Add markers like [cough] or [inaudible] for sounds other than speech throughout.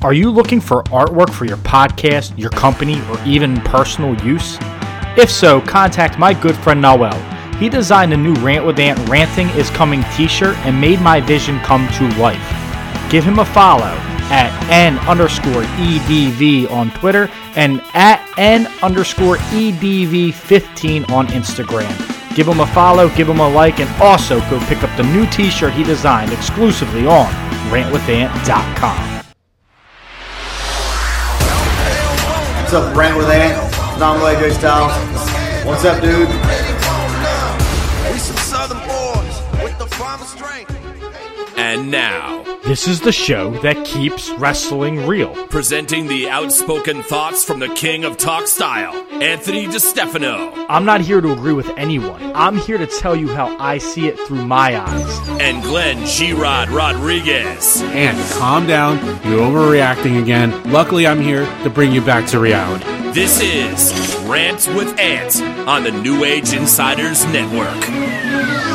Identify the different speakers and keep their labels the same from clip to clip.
Speaker 1: Are you looking for artwork for your podcast, your company, or even personal use? If so, contact my good friend Noel. He designed a new Rant with Ant Ranting is Coming t shirt and made my vision come to life. Give him a follow at n underscore edv on Twitter and at n underscore edv15 on Instagram. Give him a follow, give him a like, and also go pick up the new t shirt he designed exclusively on rantwithant.com.
Speaker 2: What's up, Rant with Ant? AJ Styles. What's up, dude?
Speaker 3: And now,
Speaker 1: This is the show that keeps wrestling real.
Speaker 3: presenting the outspoken thoughts from the king of talk style, Anthony DeStefano,
Speaker 1: I'm not here to agree with anyone. I'm here to tell you how I see it through my eyes.
Speaker 3: and Glenn G. Rod Rodriguez.
Speaker 4: And calm down, you're overreacting again. Luckily, I'm here to bring you back to reality.
Speaker 3: This is Rant with Ants on the New Age Insiders Network.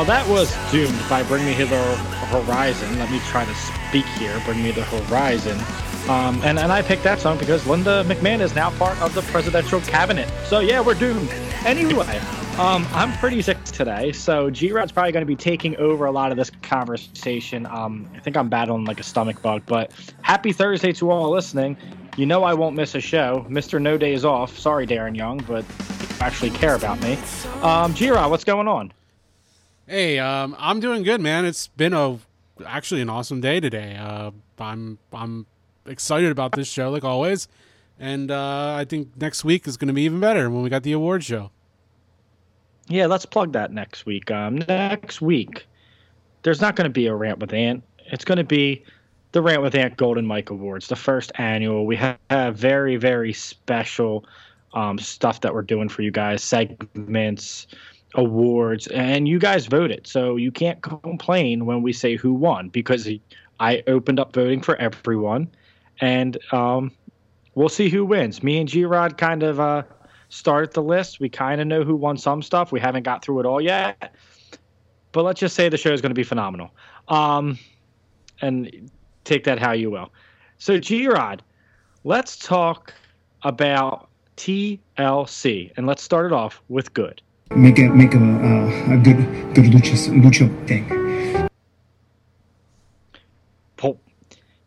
Speaker 1: Well, that was doomed by Bring Me Hither Horizon. Let me try to speak here. Bring Me the Horizon. Um, and, and I picked that song because Linda McMahon is now part of the presidential cabinet. So yeah, we're doomed. Anyway, um, I'm pretty sick today, so G Rod's probably going to be taking over a lot of this conversation. Um, I think I'm battling like a stomach bug, but happy Thursday to all listening. You know I won't miss a show. Mr. No Days Off. Sorry, Darren Young, but actually care about me. Um, G Rod, what's going on?
Speaker 4: Hey, um, I'm doing good, man. It's been a actually an awesome day today. Uh, I'm I'm excited about this show, like always, and uh, I think next week is going to be even better when we got the award show.
Speaker 1: Yeah, let's plug that next week. Um, next week, there's not going to be a rant with Ant. It's going to be the Rant with Ant Golden Mike Awards, the first annual. We have, very, very special um, stuff that we're doing for you guys, segments, awards, and you guys voted. So you can't complain when we say who won because I opened up voting for everyone, and um, we'll see who wins. Me and G Rod kind of uh, started the list. We kind of know who won some stuff. We haven't got through it all yet, but let's just say the show is going to be phenomenal. Um, and take that how you will. So G Rod, let's talk about TLC, and let's start it off with good.
Speaker 5: Make a make a, uh, a good good lucha lucha thing.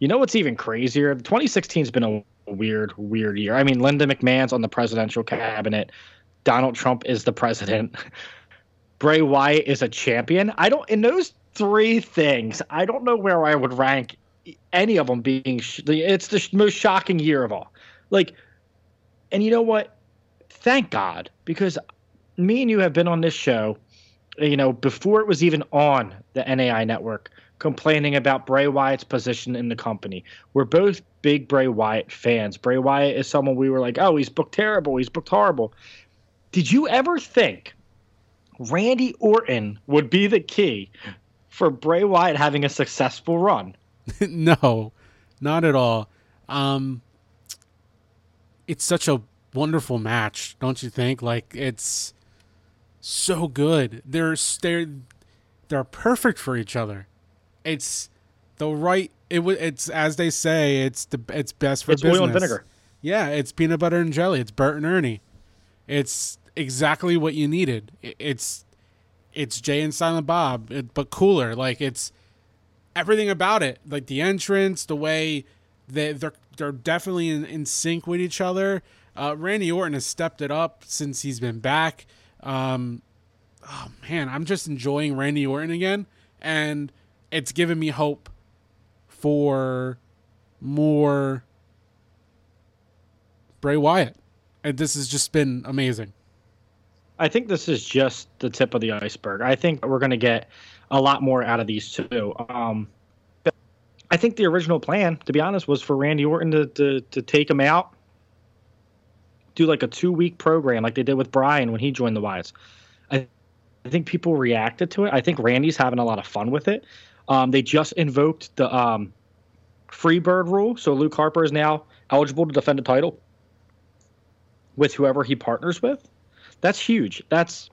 Speaker 1: You know what's even crazier? 2016 has been a weird, weird year. I mean, Linda McMahon's on the presidential cabinet. Donald Trump is the president. [laughs] Bray Wyatt is a champion. I don't. In those three things, I don't know where I would rank any of them being. Sh- it's the sh- most shocking year of all. Like, and you know what? Thank God, because me and you have been on this show, you know, before it was even on the NAI network, complaining about Bray Wyatt's position in the company. We're both big Bray Wyatt fans. Bray Wyatt is someone we were like, oh, he's booked terrible, he's booked horrible. Did you ever think Randy Orton would be the key for Bray Wyatt having a successful run? [laughs]
Speaker 4: no, not at all. Um, it's such a wonderful match, don't you think? Like it's so good. They're they're they're perfect for each other. It's the right. It It's as they say. It's the it's best for
Speaker 1: It's
Speaker 4: business.
Speaker 1: oil and vinegar.
Speaker 4: Yeah, it's peanut butter and jelly. It's Bert and Ernie. It's exactly what you needed. It's it's Jay and Silent Bob, but cooler. Like it's everything about it, like the entrance, the way they they're they're definitely in, in sync with each other. Uh, Randy Orton has stepped it up since he's been back. Um, oh man, I'm just enjoying Randy Orton again, and it's given me hope for more Bray Wyatt. And this has just been amazing.
Speaker 1: I think this is just the tip of the iceberg. I think we're going to get a lot more out of these two. Um, I think the original plan, to be honest, was for Randy Orton to to, to take him out, do like a two week program like they did with Brian when he joined the Wyatts. I, I think people reacted to it. I think Randy's having a lot of fun with it. Um, they just invoked the um, free bird rule, so Luke Harper is now eligible to defend a title with whoever he partners with. That's huge. That's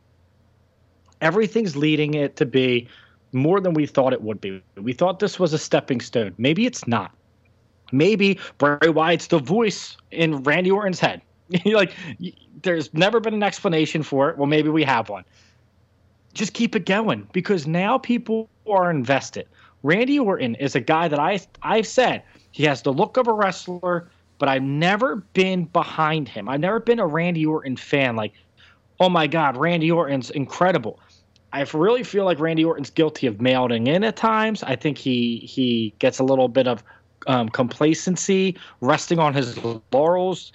Speaker 1: everything's leading it to be more than we thought it would be. We thought this was a stepping stone. Maybe it's not. Maybe Bray Wyatt's the voice in Randy Orton's head. [laughs] like, there's never been an explanation for it. Well, maybe we have one. Just keep it going because now people are invested. Randy Orton is a guy that I I've said he has the look of a wrestler, but I've never been behind him. I've never been a Randy Orton fan. Like, oh my God, Randy Orton's incredible. I really feel like Randy Orton's guilty of mailing in at times. I think he he gets a little bit of um, complacency, resting on his laurels.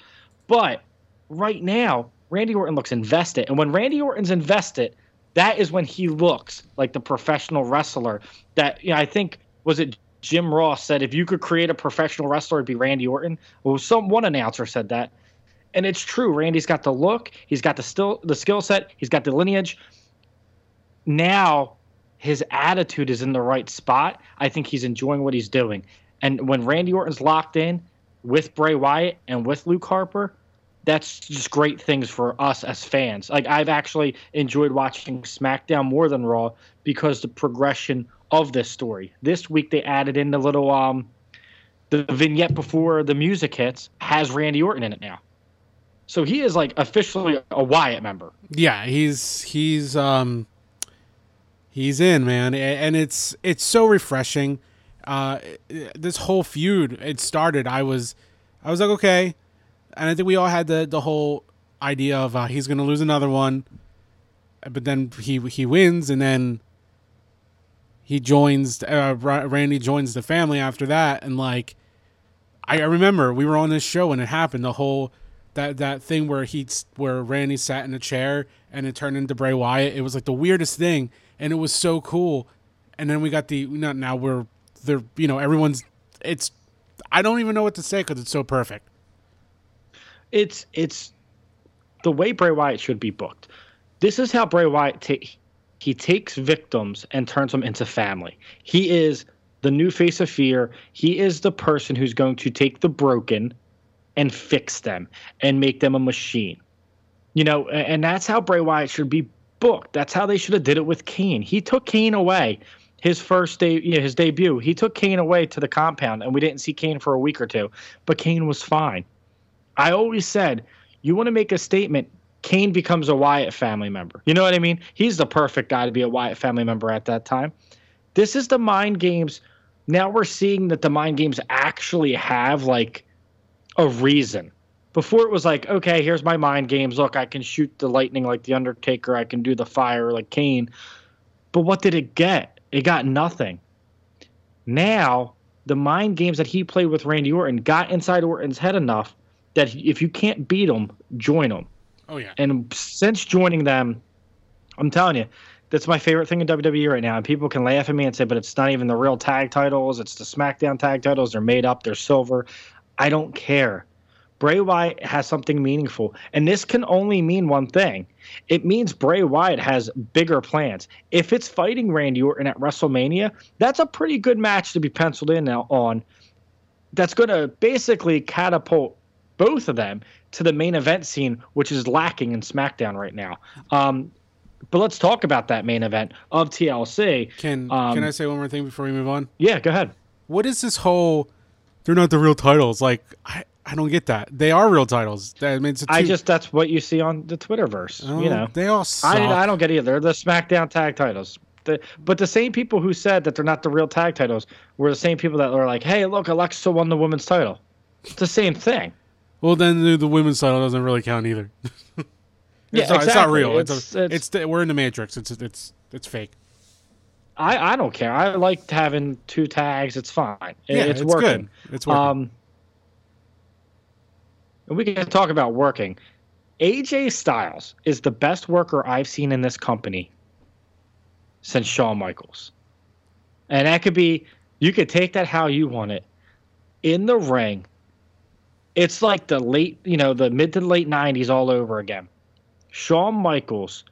Speaker 1: But right now, Randy Orton looks invested, and when Randy Orton's invested, that is when he looks like the professional wrestler. That you know, I think was it Jim Ross said if you could create a professional wrestler, it'd be Randy Orton. Well, some one announcer said that, and it's true. Randy's got the look, he's got the still the skill set, he's got the lineage now his attitude is in the right spot. I think he's enjoying what he's doing. And when Randy Orton's locked in with Bray Wyatt and with Luke Harper, that's just great things for us as fans. Like I've actually enjoyed watching SmackDown more than Raw because the progression of this story. This week they added in the little um the vignette before the music hits has Randy Orton in it now. So he is like officially a Wyatt member.
Speaker 4: Yeah, he's he's um he's in, man, and it's it's so refreshing. Uh, this whole feud it started. I was I was like, okay, and I think we all had the the whole idea of uh, he's gonna lose another one, but then he he wins, and then he joins uh, Randy joins the family after that, and like I, I remember we were on this show and it happened the whole that that thing where he where Randy sat in a chair and it turned into Bray Wyatt. It was like the weirdest thing, and it was so cool. And then we got the not now we're the you know everyone's it's I don't even know what to say because it's so perfect.
Speaker 1: It's it's the way Bray Wyatt should be booked. This is how Bray Wyatt he takes victims and turns them into family. He is the new face of fear. He is the person who's going to take the broken and fix them and make them a machine. You know, and that's how Bray Wyatt should be booked. That's how they should have did it with Kane. He took Kane away. His first day, you know, his debut, he took Kane away to the compound, and we didn't see Kane for a week or two. But Kane was fine. I always said, you want to make a statement, Kane becomes a Wyatt family member. You know what I mean? He's the perfect guy to be a Wyatt family member at that time. This is the mind games. Now we're seeing that the mind games actually have like a reason. Before it was like, okay, here's my mind games. Look, I can shoot the lightning like the Undertaker. I can do the fire like Kane. But what did it get? It got nothing. Now, the mind games that he played with Randy Orton got inside Orton's head enough that if you can't beat them, join them.
Speaker 4: Oh yeah,
Speaker 1: And since joining them, I'm telling you, that's my favorite thing in WWE right now. And people can laugh at me and say, but it's not even the real tag titles. It's the SmackDown tag titles. They're made up. They're silver. I don't care. Bray Wyatt has something meaningful. And this can only mean one thing it means Bray Wyatt has bigger plans. If it's fighting Randy Orton at WrestleMania, that's a pretty good match to be penciled in now on. That's going to basically catapult both of them to the main event scene, which is lacking in SmackDown right now. Um, but let's talk about that main event of TLC.
Speaker 4: can
Speaker 1: Um,
Speaker 4: can I say one more thing before we move on?
Speaker 1: Yeah, go ahead.
Speaker 4: What is this whole? They're not the real titles. Like I I don't get that. They are real titles. I mean, it's a
Speaker 1: I
Speaker 4: two-
Speaker 1: just that's what you see on the Twitterverse.
Speaker 4: Oh,
Speaker 1: you know,
Speaker 4: they all suck.
Speaker 1: I I don't get either. They're the SmackDown tag titles. The, but the same people who said that they're not the real tag titles were the same people that were like, "Hey, look, Alexa won the women's title." It's the same thing.
Speaker 4: Well, then the, the women's title doesn't really count either. [laughs] it's,
Speaker 1: Yeah,
Speaker 4: not, it's not real. It's
Speaker 1: It's-
Speaker 4: a,
Speaker 1: it's-
Speaker 4: it's, we're in the matrix. It's it's it's fake.
Speaker 1: I, I don't care. I like having two tags. It's fine. It-
Speaker 4: Yeah,
Speaker 1: it's,
Speaker 4: it's
Speaker 1: working.
Speaker 4: good. It's working.
Speaker 1: Um, and we can talk about working. AJ Styles is the best worker I've seen in this company since Shawn Michaels. And that could be You could take that how you want it. In the ring, it's like the late, you know, the mid to late 90s all over again. Shawn Michaels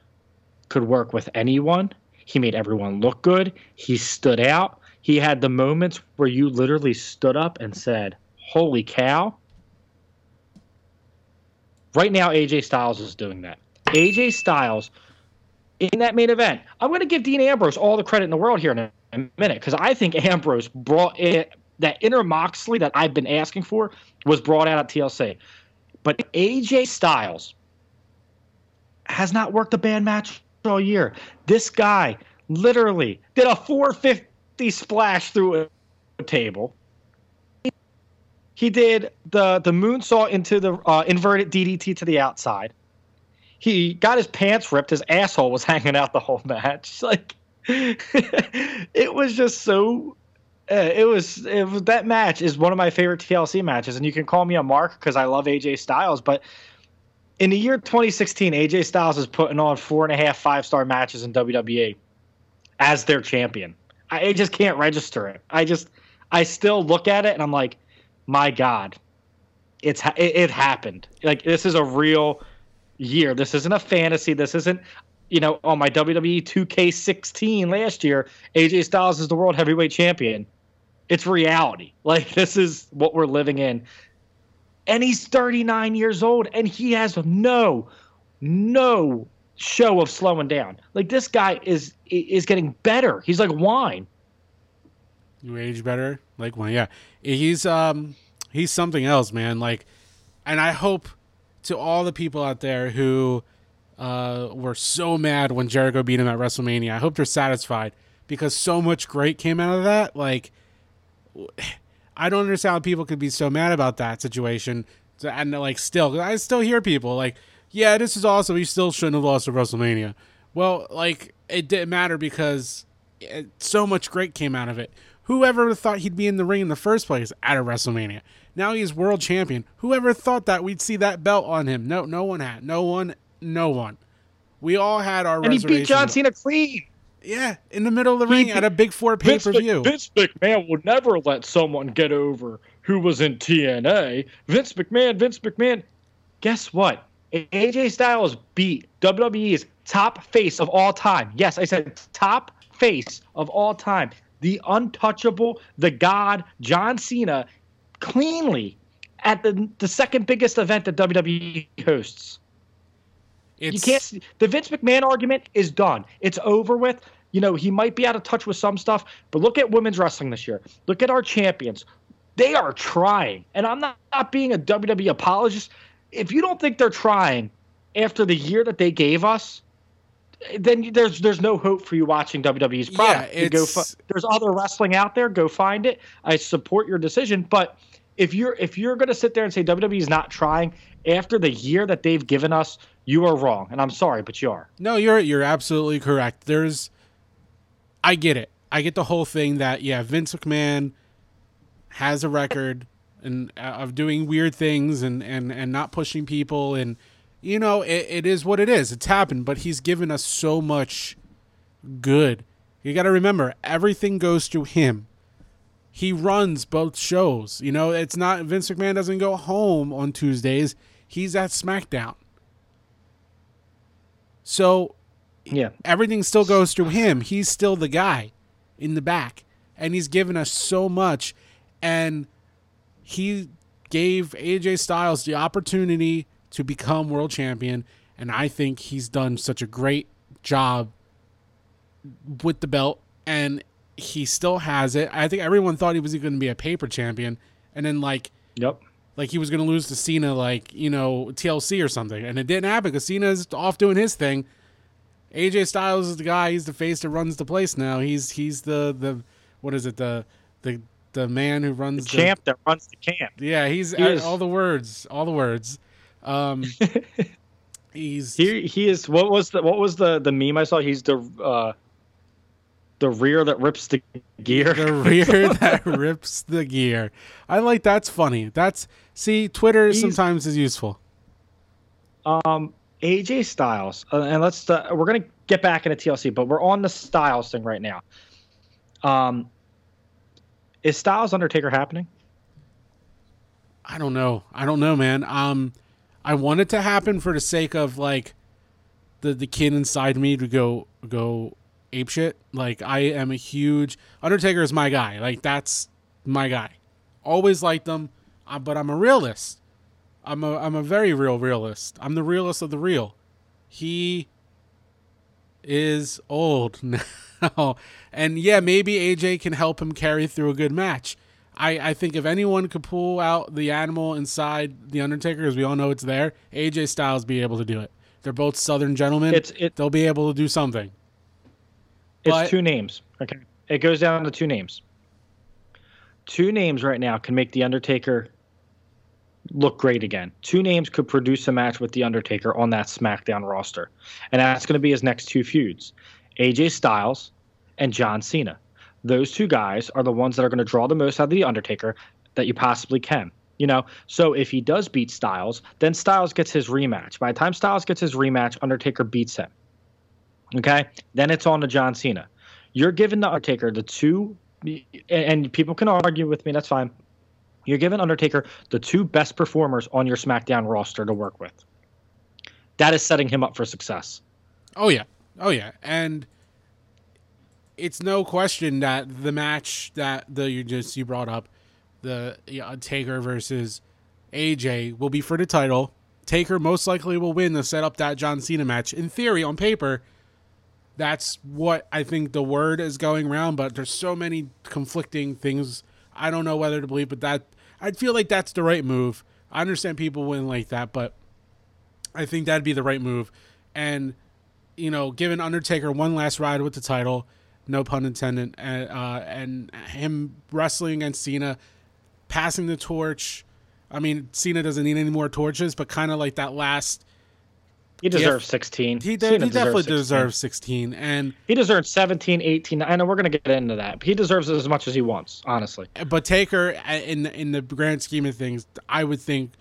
Speaker 1: could work with anyone. He made everyone look good. He stood out. He had the moments where you literally stood up and said, Holy cow. Right now, AJ Styles is doing that. AJ Styles in that main event. I'm going to give Dean Ambrose all the credit in the world here in a minute because I think Ambrose brought it, that inner Moxley that I've been asking for was brought out at TLC. But AJ Styles has not worked a bad match all year. This guy literally did a 450 splash through a table. He did the the moonsault into the uh, inverted DDT to the outside. He got his pants ripped. His asshole was [laughs] hanging out the whole match. Like [laughs] it was just so. Uh, it was it was that match is one of my favorite TLC matches, and you can call me a mark because I love AJ Styles. But in the year 2016, AJ Styles is putting on four and a half five star matches in WWE as their champion. I, just can't register it. I just I still look at it and I'm like, my God, it's it, it happened. Like this is a real year. This isn't a fantasy. This isn't you know on my WWE 2K16 last year. AJ Styles is the world heavyweight champion. It's reality. [laughs] Like this is what we're living in. And he's 39 years old and he has no no show of slowing down. Like this guy is is getting better. He's like wine.
Speaker 4: You age better, like well, yeah. He's um he's something else, man. Like, and I hope to all the people out there who uh were so mad when Jericho beat him at WrestleMania. I hope they're satisfied because so much great came out of that. Like, [sighs] I don't understand how people could be so mad about that situation. And like, still, I still hear people like, "Yeah, this is awesome. You still shouldn't have lost at WrestleMania." Well, like, it didn't matter because it, so much great came out of it. Whoever thought he'd be in the ring in the first place at a WrestleMania? Now he's world champion. Whoever thought that we'd see that belt on him? No, no one had. No one. No one. We all had our
Speaker 1: And he beat John. Cena clean.
Speaker 4: Yeah, in the middle of the ring at a big four pay per view.
Speaker 1: Vince McMahon would never let someone get over who was in TNA. Vince McMahon, Vince McMahon. Guess what? AJ Styles beat WWE's top face of all time. Yes, I said top face of all time. The untouchable, the god, John Cena, cleanly at the the second biggest event that WWE hosts. You can't. see- The Vince McMahon argument is done. It's over with. You know, he might be out of touch with some stuff, but look at women's wrestling this year. Look at our champions. They are trying. And I'm not, not being a WWE apologist. If you don't think they're trying after the year that they gave us, then there's there's no hope for you watching WWE's product. You go
Speaker 4: it's-
Speaker 1: fi- there's other wrestling out there. Go find it. I support your decision, but if you're if you're going to sit there and say WWE is not trying after the year that they've given us, you are wrong, and I'm sorry, but you are.
Speaker 4: No, you're you're absolutely correct. There's, I get it. I get the whole thing that yeah, Vince McMahon has a record and uh, of doing weird things and and and not pushing people and you know it, it is what it is. It's happened, but he's given us so much good. You got to remember everything goes through him. He runs both shows. You know, it's not Vince McMahon doesn't go home on Tuesdays. He's at SmackDown. So
Speaker 1: Yeah,
Speaker 4: everything still goes through him. He's still the guy in the back, and he's given us so much. And he gave AJ Styles the opportunity to become world champion, and I think he's done such a great job with the belt, and he still has it. I think everyone thought he was going to be a paper champion, and then like
Speaker 1: yep.
Speaker 4: Like he was going to lose to Cena, like you know TLC or something, and it didn't happen because Cena's off doing his thing. AJ Styles is the guy; he's the face that runs the place now. He's he's the the what is it the the the man who runs the,
Speaker 1: Champ that runs the camp.
Speaker 4: Yeah, he's
Speaker 1: He
Speaker 4: uh, all the words, all the words. Um, [laughs] he's
Speaker 1: He he is. What was the what was the the meme I saw? He's the uh, the rear that rips the gear.
Speaker 4: the rear [laughs] that rips the gear. I like that's funny. That's see Twitter
Speaker 1: He's-
Speaker 4: sometimes is useful.
Speaker 1: Um, AJ Styles, uh, and let's uh, we're gonna get back into TLC, but we're on the Styles thing right now. Um, Is Styles Undertaker happening?
Speaker 4: I don't know. I don't know, man. Um, I want it to happen for the sake of like the the kid inside me to go go ape shit. Like I am a huge Undertaker is my guy. Like that's my guy. Always liked them, uh, but I'm a realist. I'm a I'm a very real realist. I'm the realist of the real. He is old [laughs] now, and yeah, maybe AJ can help him carry through a good match. I, I think if anyone could pull out the animal inside the Undertaker, as we all know it's there, AJ Styles be able to do it. They're both Southern gentlemen.
Speaker 1: It's- it-
Speaker 4: They'll be able to do something.
Speaker 1: It's
Speaker 4: But-
Speaker 1: two names. Okay. It goes down to two names. Two names right now can make The Undertaker look great again. Two names could produce a match with The Undertaker on that SmackDown roster. And that's going to be his next two feuds AJ Styles and John Cena. Those two guys are the ones that are going to draw the most out of The Undertaker that you possibly can. You know, so if he does beat Styles, then Styles gets his rematch. By the time Styles gets his rematch, Undertaker beats him. Okay, then it's on to John Cena. You're giving the Undertaker the two, and people can argue with me. That's fine. You're giving Undertaker the two best performers on your SmackDown roster to work with. That is setting him up for success.
Speaker 4: Oh yeah, oh yeah, and it's no question that the match that the you just you brought up, the Taker versus AJ will be for the title. Taker most likely will win to set up that John Cena match. In theory, on paper, that's what I think the word is going around. But there's so many conflicting things. I don't know whether to believe, but that I feel like that's the right move. I understand people wouldn't like that, but I think that'd be the right move. And you know, giving Undertaker one last ride with the title, no pun intended, and, uh, and him wrestling against Cena, passing the torch. I mean, Cena doesn't need any more torches, but kind of like that last.
Speaker 1: He deserves 16.
Speaker 4: He, de- he definitely
Speaker 1: 16.
Speaker 4: deserves 16. And
Speaker 1: He deserves 17, 18. I know we're going to get into that. He deserves as much as he wants, honestly.
Speaker 4: but Taker, uh, in in the grand scheme of things, I would think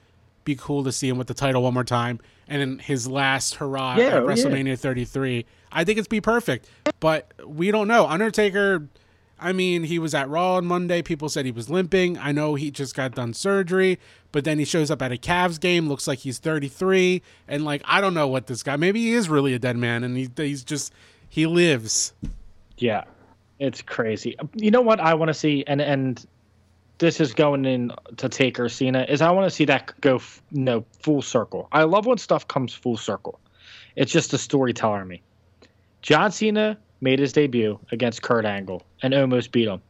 Speaker 4: be cool to see him with the title one more time, and in his last hurrah
Speaker 1: Yeah,
Speaker 4: at
Speaker 1: yeah.
Speaker 4: WrestleMania 33. I think it's be perfect, but we don't know. Undertaker, I mean, he was at Raw on Monday. People said he was limping. I know he just got done surgery, but then he shows up at a Cavs game. Looks like he's 33, and like I don't know what this guy. Maybe he is really a dead man, and he, he's just he lives.
Speaker 1: Yeah, it's crazy. You know what I want to see, and and this is going in to Taker Cena is I want to see that go f- know full circle. I love when stuff comes full circle. It's just a storyteller me. John Cena made his debut against Kurt Angle and almost beat him.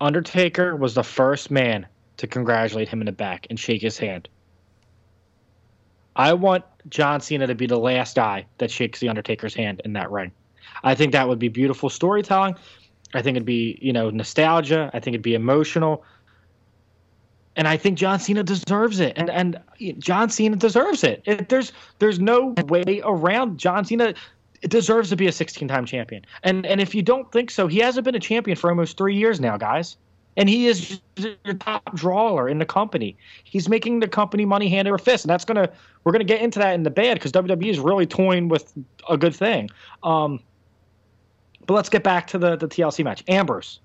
Speaker 1: Undertaker was the first man to congratulate him in the back and shake his hand. I want John Cena to be the last guy that shakes the Undertaker's hand in that ring. I think that would be beautiful storytelling. I think it'd be, you know, nostalgia. I think it'd be emotional. And I think John Cena deserves it. And and John Cena deserves it. it there's there's no way around John Cena deserves to be a 16-time champion. And and if you don't think so, he hasn't been a champion for almost 3 years now, guys. And he is your top drawer in the company. He's making the company money hand over fist, and that's gonna we're gonna get into that in the bad because WWE is really toying with a good thing. Um, but let's get back to the the TLC match. Ambrose,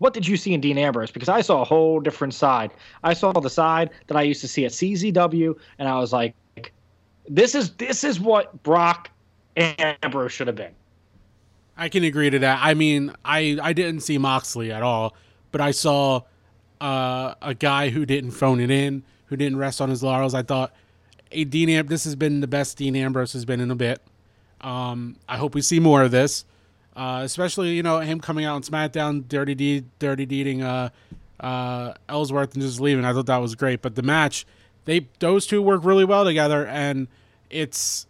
Speaker 1: what did you see in Dean Ambrose? Because I saw a whole different side. I saw the side that I used to see at CZW, and I was like, this is this is what Brock Ambrose should have been.
Speaker 4: I can agree to that. I mean, I I didn't see Moxley at all, but I saw uh, a guy who didn't phone it in, who didn't rest on his laurels. I thought, hey, Dean Am- this has been the best Dean Ambrose has been in a bit. Um, I hope we see more of this, uh, especially you know him coming out on SmackDown, dirty deed, dirty deeding uh, uh, Ellsworth and just leaving. I thought that was great. But the match, they those two work really well together, and it's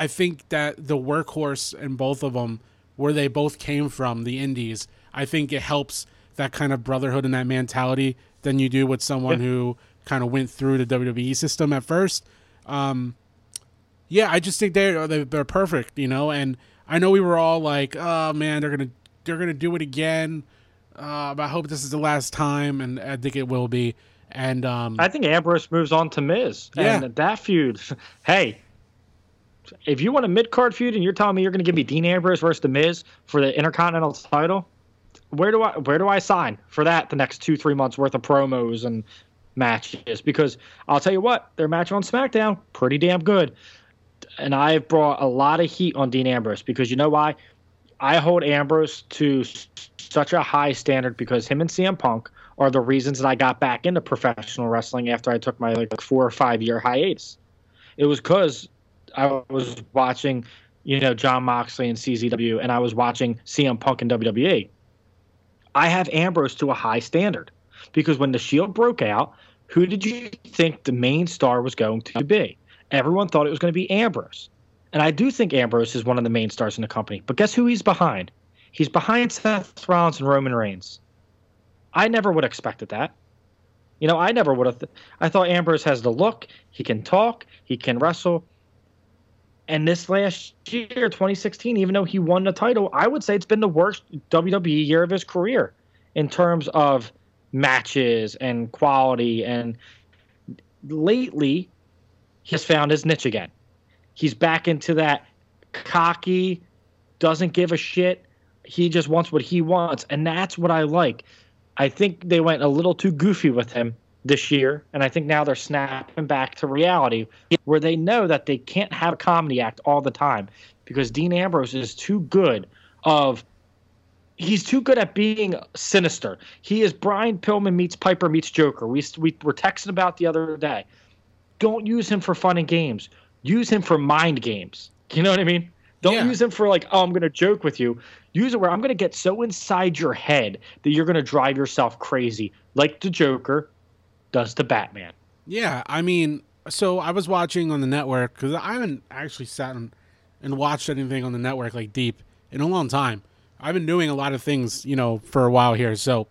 Speaker 4: I think that the workhorse in both of them, where they both came from, the Indies, I think it helps that kind of brotherhood and that mentality than you do with someone
Speaker 1: Yeah.
Speaker 4: who kind of went through the WWE system at first. Um, yeah, I just think they're they're perfect, you know. And I know we were all like, "Oh man, they're gonna they're gonna do it again." Uh, but I hope this is the last time, and I think it will be. And um,
Speaker 1: I think Ambrose moves on to Miz.
Speaker 4: Yeah.
Speaker 1: And that feud, [laughs] hey, if you want a mid card feud and you're telling me you're going to give me Dean Ambrose versus The Miz for the Intercontinental title, where do I where do I sign for that the next two three months worth of promos and matches? Because I'll tell you what, their match on SmackDown pretty damn good, and I've brought a lot of heat on Dean Ambrose because you know why? I hold Ambrose to such a high standard because him and CM Punk are the reasons that I got back into professional wrestling after I took my like four or five year hiatus. It was because I was watching, you know, Jon Moxley and CZW, and I was watching CM Punk and WWE. I have Ambrose to a high standard because when the Shield broke out, who did you think the main star was going to be? Everyone thought it was going to be Ambrose. And I do think Ambrose is one of the main stars in the company. But guess who he's behind? He's behind Seth Rollins and Roman Reigns. I never would have expected that. You know, I never would have. Th- I thought Ambrose has the look. He can talk. He can wrestle. And this last year, 2016, even though he won the title, I would say it's been the worst WWE year of his career in terms of matches and quality. And lately, he's found his niche again. He's back into that cocky, doesn't give a shit. He just wants what he wants. And that's what I like. I think they went a little too goofy with him this year, and I think now they're snapping back to reality where they know that they can't have a comedy act all the time because Dean Ambrose is too good of he's too good at being sinister. He is Brian Pillman meets Piper meets Joker. We we were texting about the other day. Don't use him for fun and games. Use him for mind games. You know what I mean? Don't
Speaker 4: Yeah.
Speaker 1: use him for like, oh, I'm going to joke with you. Use it where I'm going to get so inside your head that you're going to drive yourself crazy, like the Joker does to Batman.
Speaker 4: Yeah, I mean, so I was watching on the network because I haven't actually sat and, watched anything on the network like deep in a long time. I've been doing a lot of things, you know, for a while here. So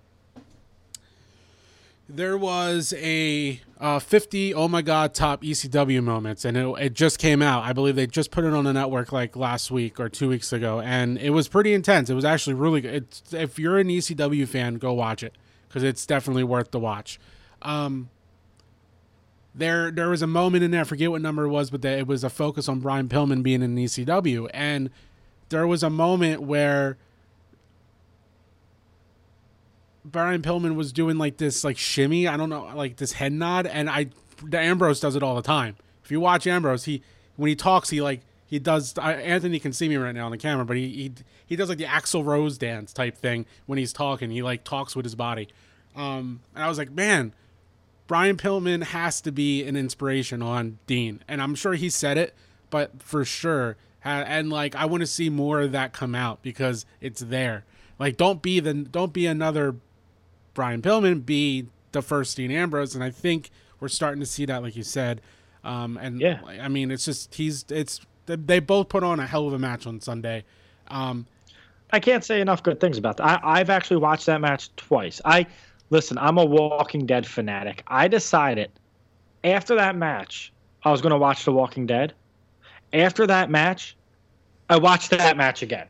Speaker 4: there was a uh, 50 oh my god top ECW moments, and it, it just came out. I believe they just put it on the network like last week or two weeks ago, and it was pretty intense. It was actually really good. It's, if you're an ECW fan, go watch it because it's definitely worth the watch. Um, there there was a moment in there, I forget what number it was, but that it was a focus on Brian Pillman being in ECW, and there was a moment where Brian Pillman was doing like this like shimmy, I don't know, like this head nod, and I the Ambrose does it all the time. If you watch Ambrose, he when he talks, he like he does. I, Anthony can see me right now on the camera, but he he he does like the Axl Rose dance type thing when he's talking. He like talks with his body, um, and I was like, man, Brian Pillman has to be an inspiration on Dean, and I'm sure he said it, but for sure, and like I want to see more of that come out because it's there. Like, don't be the don't be another Brian Pillman, be the first Dean Ambrose, and I think we're starting to see that, like you said. Um, and
Speaker 1: Yeah.
Speaker 4: I mean, it's just he's it's they both put on a hell of a match on Sunday. Um,
Speaker 1: I can't say enough good things about that. I, I've actually watched that match twice. I listen. I'm a Walking Dead fanatic. I decided after that match I was going to watch The Walking Dead. After that match, I watched that match again.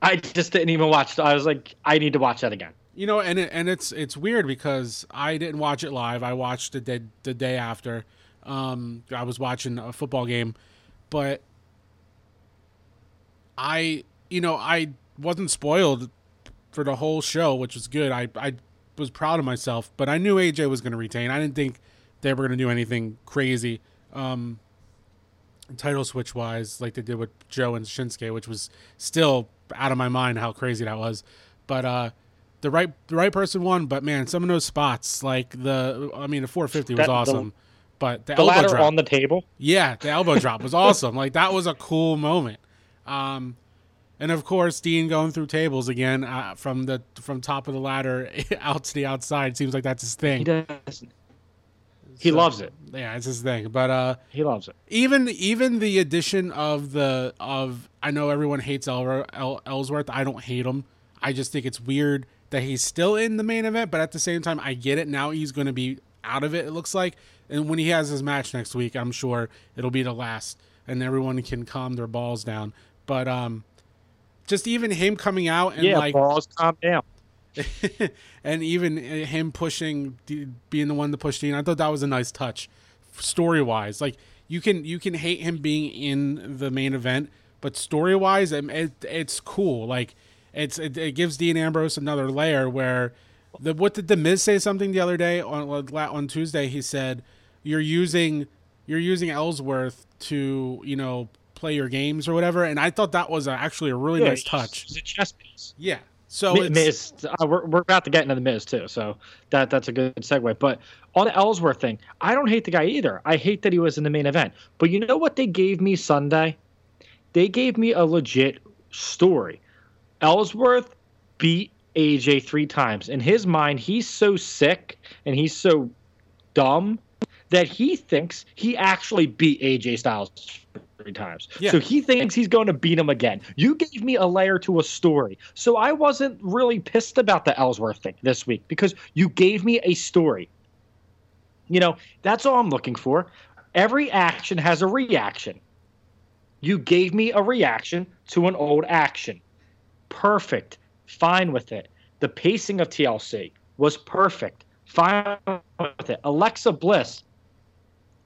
Speaker 1: I just didn't even watch. I was like, I need to watch that again.
Speaker 4: You know, and it, and it's it's weird because I didn't watch it live. I watched it the, the day after. Um, I was watching a football game, but I, you know, I wasn't spoiled for the whole show, which was good. I I was proud of myself, but I knew AJ was going to retain. I didn't think they were going to do anything crazy, um, title switch wise, like they did with Joe and Shinsuke, which was still out of my mind how crazy that was. But uh, the right the right person won. But man, some of those spots, like the I mean, the 450 was
Speaker 1: That- the-
Speaker 4: awesome. but the,
Speaker 1: The
Speaker 4: elbow
Speaker 1: ladder
Speaker 4: drop,
Speaker 1: on the table.
Speaker 4: yeah, the elbow drop was [laughs] awesome. Like that was a cool moment. Um, and of course, Dean going through tables again uh, from the from top of the ladder [laughs] out to the outside seems like that's his thing.
Speaker 1: He does. He
Speaker 4: So-
Speaker 1: loves it.
Speaker 4: Yeah, it's his thing. But uh,
Speaker 1: He loves it.
Speaker 4: even even the addition of the of I know everyone hates El, El, Ellsworth. I don't hate him. I just think it's weird that he's still in the main event, but at the same time, I get it. Now he's going to be out of it. It looks like, and when he has his match next week, I'm sure it'll be the last, and everyone can calm their balls down. But um, just even him coming out and
Speaker 1: yeah,
Speaker 4: like
Speaker 1: balls calm down. [laughs]
Speaker 4: and even him pushing being the one to push Dean, I thought that was a nice touch, story wise. Like you can you can hate him being in the main event, but story wise, it, it, it's cool. Like it's it, it gives Dean Ambrose another layer where the what did the Miz say something the other day on on Tuesday? He said you're using you're using Ellsworth to you know play your games or whatever, and I thought that was a, actually a really
Speaker 1: Yeah,
Speaker 4: nice touch.
Speaker 1: It's a chess piece.
Speaker 4: Yeah. So
Speaker 1: Mi-
Speaker 4: it's,
Speaker 1: Miz, uh, we're, we're about to get into the Miz too, so that that's a good segue. But on the Ellsworth thing, I don't hate the guy either. I hate that he was in the main event. But you know what they gave me Sunday? They gave me a legit story. Ellsworth beat AJ three times. In his mind, he's so sick and he's so dumb that he thinks he actually beat AJ Styles three times.
Speaker 4: Yeah.
Speaker 1: So he thinks he's going to beat him again. You gave me a layer to a story. So I wasn't really pissed about the Ellsworth thing this week because you gave me a story. You know, that's all I'm looking for. Every action has a reaction. You gave me a reaction to an old action. Perfect. Fine with it. The pacing of TLC was perfect. Fine with it. Alexa Bliss,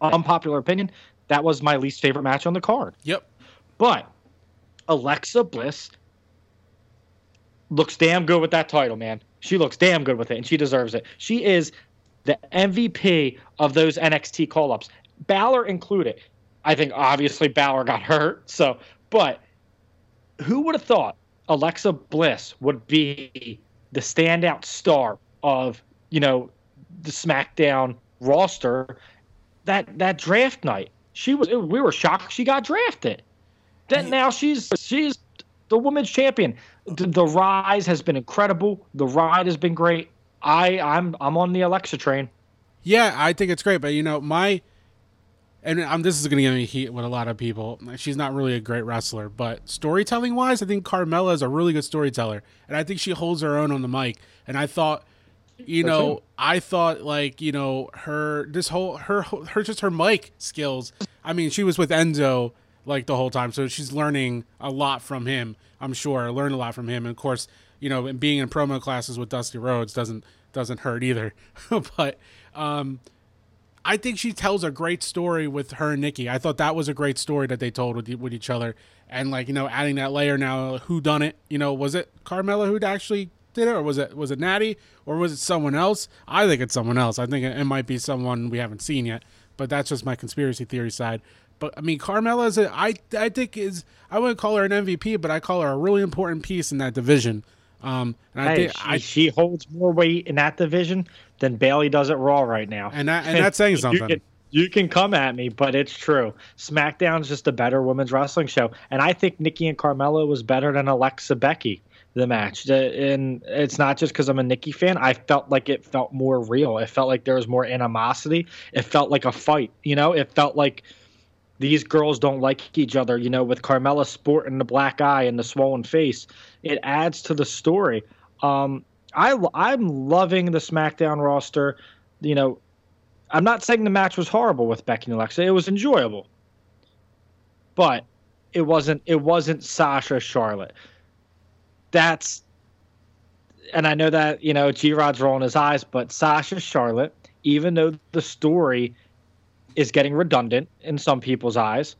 Speaker 1: unpopular opinion, that was my least favorite match on the card.
Speaker 4: yep.
Speaker 1: But Alexa Bliss looks damn good with that title, man. She looks damn good with it, and she deserves it. She is the MVP of those NXT call ups, Balor included. I think obviously Balor got hurt, so but who would have thought Alexa Bliss would be the standout star of you know the SmackDown roster that that draft night? She was we were shocked she got drafted. Then now she's she's the women's champion. The, the rise has been incredible. The ride has been great. I I'm I'm on the Alexa train.
Speaker 4: Yeah, I think it's great, but you know, my and um, this is going to give me heat with a lot of people. She's not really a great wrestler, but storytelling wise, I think Carmella is a really good storyteller, and I think she holds her own on the mic. And I thought, you know. I thought like you know her this whole her her just her mic skills. I mean, she was with Enzo like the whole time, so she's learning a lot from him. I'm sure learned a lot from him, and of course, you know, and being in promo classes with Dusty Rhodes doesn't doesn't hurt either. [laughs] but um, I think she tells a great story with her and Nikki. I thought that was a great story that they told with, with each other, and like you know, adding that layer now, who done it? You know, was it Carmella who actually did it, or was it was it Natty, or was it someone else? I think it's someone else. I think it, it might be someone we haven't seen yet, but that's just my conspiracy theory side. But I mean, Carmella is a, I I think is I wouldn't call her an MVP, but I call her a really important piece in that division. Um, and I
Speaker 1: Hey,
Speaker 4: think
Speaker 1: she,
Speaker 4: I
Speaker 1: she holds more weight in that division than Bayley does at Raw right now.
Speaker 4: and that and [laughs] that's saying
Speaker 1: You
Speaker 4: something.
Speaker 1: can, you can come at me, but it's true. SmackDown's just a better women's wrestling show, and I think Nikki and Carmella was better than Alexa Becky. The match, and it's not just because I'm a Nikki fan. I felt like it felt more real. It felt like there was more animosity. It felt like a fight. You know, it felt like these girls don't like each other. You know, with Carmella sporting the black eye and the swollen face, it adds to the story. Um, I I'm loving the SmackDown roster. You know, I'm not saying the match was horrible with Becky and Alexa. It was enjoyable, but it wasn't. It wasn't Sasha Charlotte. That's, and I know that you know G Rod's rolling his eyes, but Sasha Charlotte, even though the story is getting redundant in some people's eyes,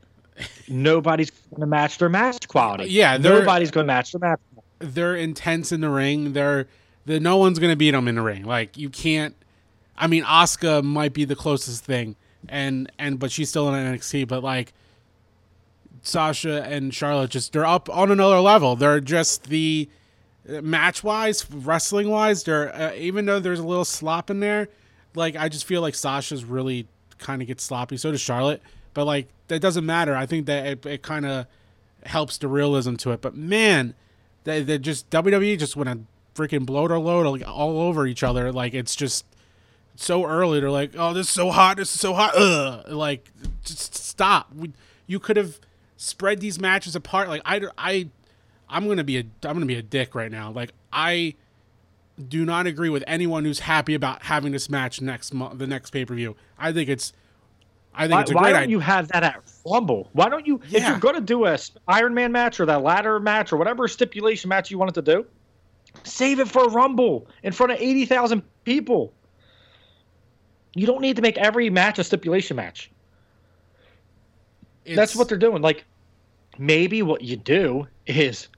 Speaker 1: nobody's going to match their match quality.
Speaker 4: Yeah,
Speaker 1: nobody's going to match their match.
Speaker 4: they're intense in the ring. They're the no one's gonna beat them in the ring. Like you can't. I mean, Asuka might be the closest thing, and and but she's still in NXT. But like Sasha and Charlotte, just they're up on another level. They're just the match wise, wrestling wise. They're uh, even though there's a little slop in there. Like I just feel like Sasha's really kind of gets sloppy. So does Charlotte. But like that doesn't matter. I think that it, it kind of helps the realism to it. But man, they, they just WWE just want to freaking blow their load like, all over each other. Like it's just so early. They're like, oh, this is so hot. This is so hot. Ugh. Like, just stop. We, you could have spread these matches apart. Like I, I, I'm gonna be a I'm gonna be a dick right now. Like I do not agree with anyone who's happy about having this match next month, the next pay per view. I think it's. I think
Speaker 1: Why,
Speaker 4: it's a
Speaker 1: why
Speaker 4: great
Speaker 1: don't
Speaker 4: idea.
Speaker 1: you have that at Rumble? Why don't you, if you're going to do a Iron Man match or that ladder match or whatever stipulation match you wanted to do, save it for Rumble in front of 80,000 people. You don't need to make every match a stipulation match. That's what they're doing. Like, maybe what you do is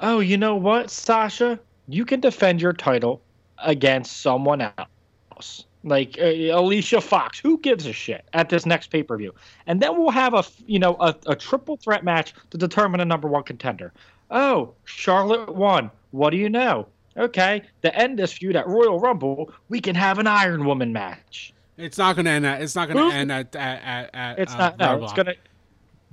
Speaker 1: oh, you know what, Sasha? You can defend your title against someone else. Like uh, Alicia Fox, who gives a shit at this next pay per view, and then we'll have a you know a, a triple threat match to determine a number one contender. Oh, Charlotte won. What do you know? Okay, to end this feud at Royal Rumble, we can have an Iron Woman match.
Speaker 4: It's not going to end. At, it's not going to end at at at. at
Speaker 1: It's
Speaker 4: uh,
Speaker 1: not. No, it's gonna.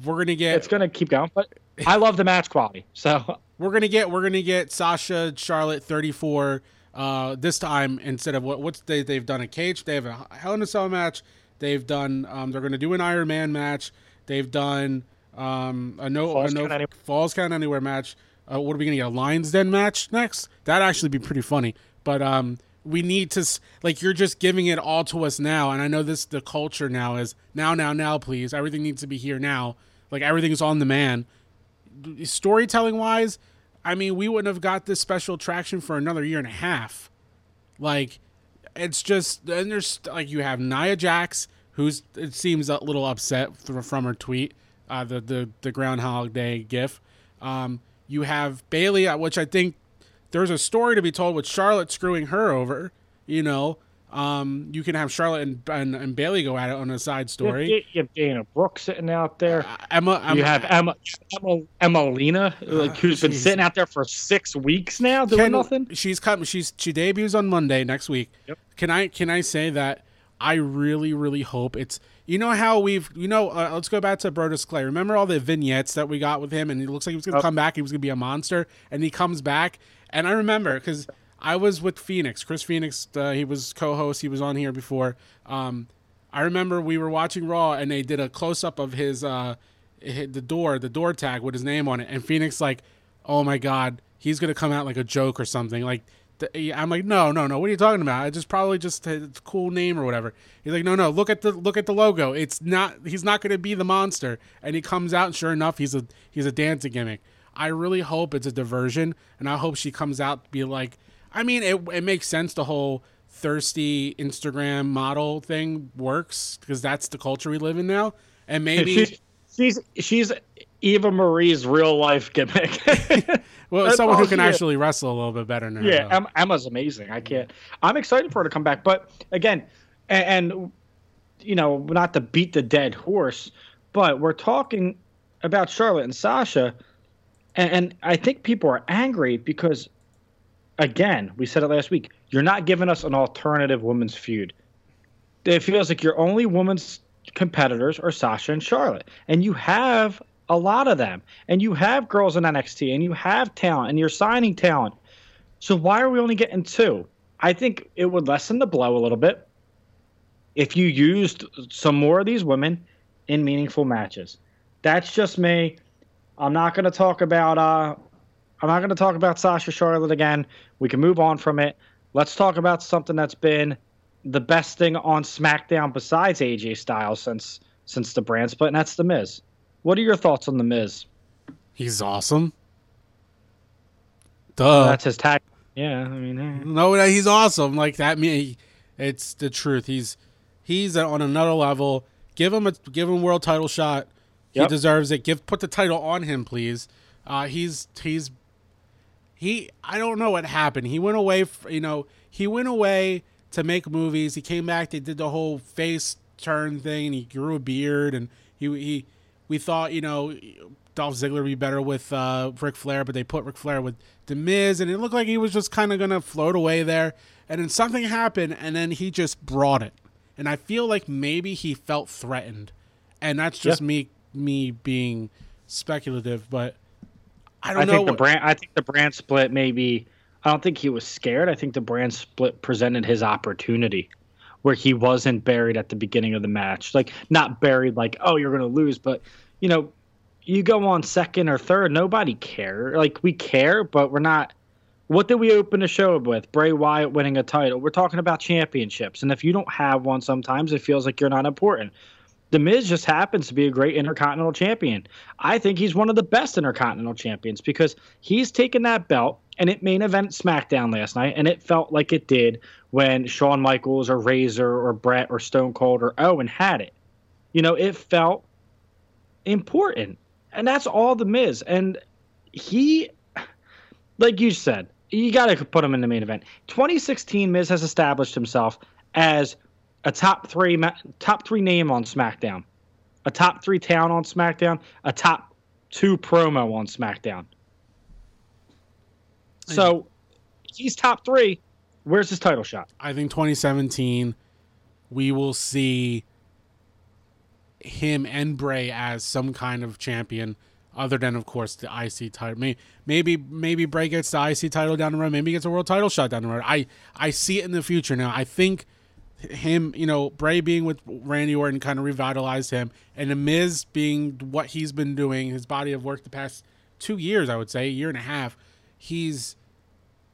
Speaker 4: We're gonna get.
Speaker 1: It's gonna keep going. But I love the match quality. So [laughs]
Speaker 4: we're gonna get. We're gonna get Sasha Charlotte 34. Uh, this time instead of what what's they they've done a cage. They have a Hell in a Cell match. They've done. Um, they're gonna do an Iron Man match. They've done um a no
Speaker 1: Falls
Speaker 4: a no
Speaker 1: Count Anywhere.
Speaker 4: falls count anywhere match. Uh, what are we gonna get? A Lions Den match next? That'd actually be pretty funny. But um, we need to like you're just giving it all to us now, and I know this the culture now is now now now please everything needs to be here now. Like everything's on the man. Storytelling wise, I mean we wouldn't have got this special attraction for another year and a half. Like it's just and there's like you have Nia Jax, who's it seems a little upset from her tweet, uh, the the the Groundhog Day gif. Um, you have Bayley, uh, which I think there's a story to be told with Charlotte screwing her over. You know, um, you can have Charlotte and, and, and Bayley go at it on a side
Speaker 1: you
Speaker 4: story.
Speaker 1: have, you have Dana Brooke sitting out there.
Speaker 4: Emma, Emma
Speaker 1: You have Emma, Emma Emmalina, like who's been sitting out there for six weeks now doing
Speaker 4: Can-
Speaker 1: nothing.
Speaker 4: She's come. She's she debuts on Monday next week.
Speaker 1: Yep.
Speaker 4: Can I can I say that I really really hope it's you know how we've you know uh, let's go back to Brodus Clay. Remember all the vignettes that we got with him, and it looks like he was gonna
Speaker 1: Yep.
Speaker 4: come back. He was gonna be a monster, and he comes back. And I remember because I was with Phoenix, Chris Phoenix. Uh, he was co-host. He was on here before. Um, I remember we were watching Raw, and they did a close up of his uh, the door, the door tag with his name on it, and Phoenix like, oh my god, he's gonna come out like a joke or something. Like, I'm like, no, no, no. What are you talking about? It's just probably just a cool name or whatever. He's like, no, no. Look at the look at the logo. It's not. He's not gonna be the monster. And he comes out, and sure enough, he's a he's a dancing gimmick. I really hope it's a diversion, and I hope she comes out to be like. I mean, it it makes sense. The whole thirsty Instagram model thing works because that's the culture we live in now. And [laughs] maybe
Speaker 1: She's she's she's Eva Marie's real life gimmick. [laughs]
Speaker 4: well, someone who can
Speaker 1: is.
Speaker 4: actually wrestle a little bit better now.
Speaker 1: yeah,
Speaker 4: though.
Speaker 1: Emma's amazing. I can't. I'm excited for her to come back, but again, and, and you know, not to beat the dead horse, but we're talking about Charlotte and Sasha, and, and I think people are angry because, again, we said it last week. You're not giving us an alternative women's feud. It feels like your only women's competitors are Sasha and Charlotte, and you have a lot of them, and you have girls in NXT, and you have talent, and you're signing talent. So why are we only getting two? I think it would lessen the blow a little bit if you used some more of these women in meaningful matches. That's just me. I'm not going to talk about uh I'm not going to talk about Sasha Charlotte again. We can move on from it. Let's talk about something that's been the best thing on SmackDown besides AJ Styles since since the brand split, and that's the Miz. What are your thoughts on the Miz?
Speaker 4: he's awesome. Duh.
Speaker 1: that's his tag. Yeah, I mean, eh.
Speaker 4: no, no, he's awesome. Like that. Me, it's the truth. He's he's on another level. Give him a give him a world title shot. He
Speaker 1: Yep.
Speaker 4: deserves it. Give put the title on him, please. Uh, he's he's he. I don't know what happened. He went away. f you know, he went away to make movies. He came back. They did the whole face turn thing. And he grew a beard, and he he. We thought you know Dolph Ziggler would be better with uh, Ric Flair, but they put Ric Flair with The Miz, and it looked like he was just kind of gonna float away there. And then something happened, and then he just brought it. And I feel like maybe he felt threatened, and that's just
Speaker 1: Yeah.
Speaker 4: me me being speculative, but I don't
Speaker 1: I
Speaker 4: know.
Speaker 1: think the brand. I think the brand split maybe. I don't think he was scared. I think the brand split presented his opportunity, where he wasn't buried at the beginning of the match. Like not buried, like oh you're gonna lose, but you know, you go on second or third, nobody care. Like we care, but we're not. What did we open the show with? Bray Wyatt winning a title. We're talking about championships, and if you don't have one, sometimes it feels like you're not important. The Miz just happens to be a great intercontinental champion. I think he's one of the best intercontinental champions because he's taken that belt and it main event SmackDown last night, and it felt like it did when Shawn Michaels or Razor or Brett or Stone Cold or Owen had it. You know, it felt important, and that's all the Miz. And he, like you said, you got to put him in the main event. 2016, Miz has established himself as a top three ma- top three name on SmackDown, a top three town on SmackDown, a top two promo on SmackDown. So he's top three. Where's his title shot?
Speaker 4: I think 2017, we will see him and Bray as some kind of champion, other than of course the IC title. Maybe maybe maybe Bray gets the IC title down the road. Maybe he gets a world title shot down the road. I I see it in the future now. I think him, you know, Bray being with Randy Orton kind of revitalized him, and the Miz being what he's been doing, his body of work the past two years, I would say, a year and a half. He's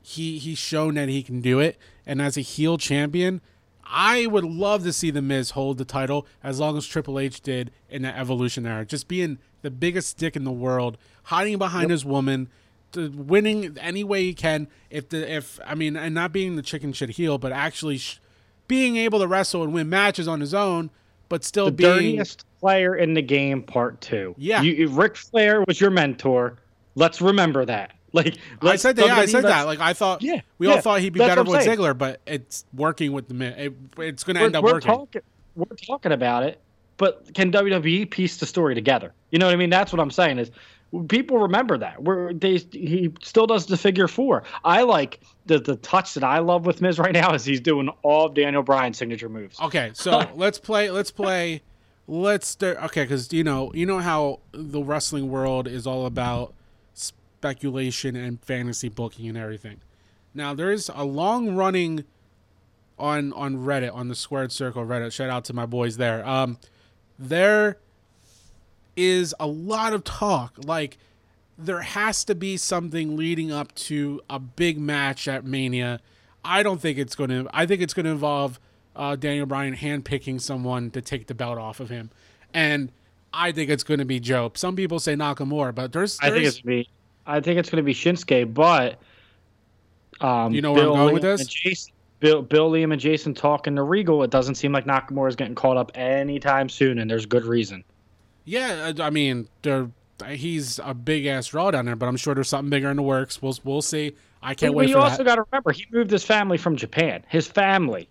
Speaker 4: he he's shown that he can do it. And as a heel champion, I would love to see the Miz hold the title as long as Triple H did in the Evolution era. Just being the biggest dick in the world, hiding behind his woman, winning any way he can. If the if I mean, and not being the chicken shit heel, but actually sh- being able to wrestle and win matches on his own, but still
Speaker 1: The
Speaker 4: being
Speaker 1: dirtiest player in the game, part two.
Speaker 4: Yeah.
Speaker 1: you, Ric Flair was your mentor. Let's remember that. [laughs] Like
Speaker 4: I said that. Yeah, I said that. Like I thought.
Speaker 1: Yeah,
Speaker 4: we all thought he'd be better with
Speaker 1: saying.
Speaker 4: Ziggler, but it's working with the. It, it's going to end up
Speaker 1: we're
Speaker 4: working.
Speaker 1: talking we're talking about it but can WWE piece the story together you know what I mean that's what I'm saying is people remember that we're they he still does the figure four I like the the touch that I love with Miz right now is he's doing all of Daniel Bryan's signature moves
Speaker 4: Okay, so [laughs] let's play. Let's play. Let's start. Okay, because you know, you know how the wrestling world is all about speculation and fantasy booking and everything. Now there is a long running on on Reddit on the Squared Circle Reddit. Shout out to my boys there. Um, there is a lot of talk like there has to be something leading up to a big match at Mania. I don't think it's going to. I think it's going to involve uh, Daniel Bryan handpicking someone to take the belt off of him, and I think it's going to be Joe. Some people say Nakamura, but there's,
Speaker 1: I think it's be I think it's going to be Shinsuke but um
Speaker 4: You know where I'm
Speaker 1: Bill,
Speaker 4: going with this?
Speaker 1: Jason, Bill, Bill Liam and Jason talking to Regal it doesn't seem like Nakamura is getting caught up anytime soon and there's good reason
Speaker 4: yeah. I mean, there, he's a big ass draw down there, but I'm sure there's something bigger in the works. We'll we'll see. I can't
Speaker 1: But
Speaker 4: wait
Speaker 1: you
Speaker 4: for
Speaker 1: also got to remember, he moved his family from Japan. His family,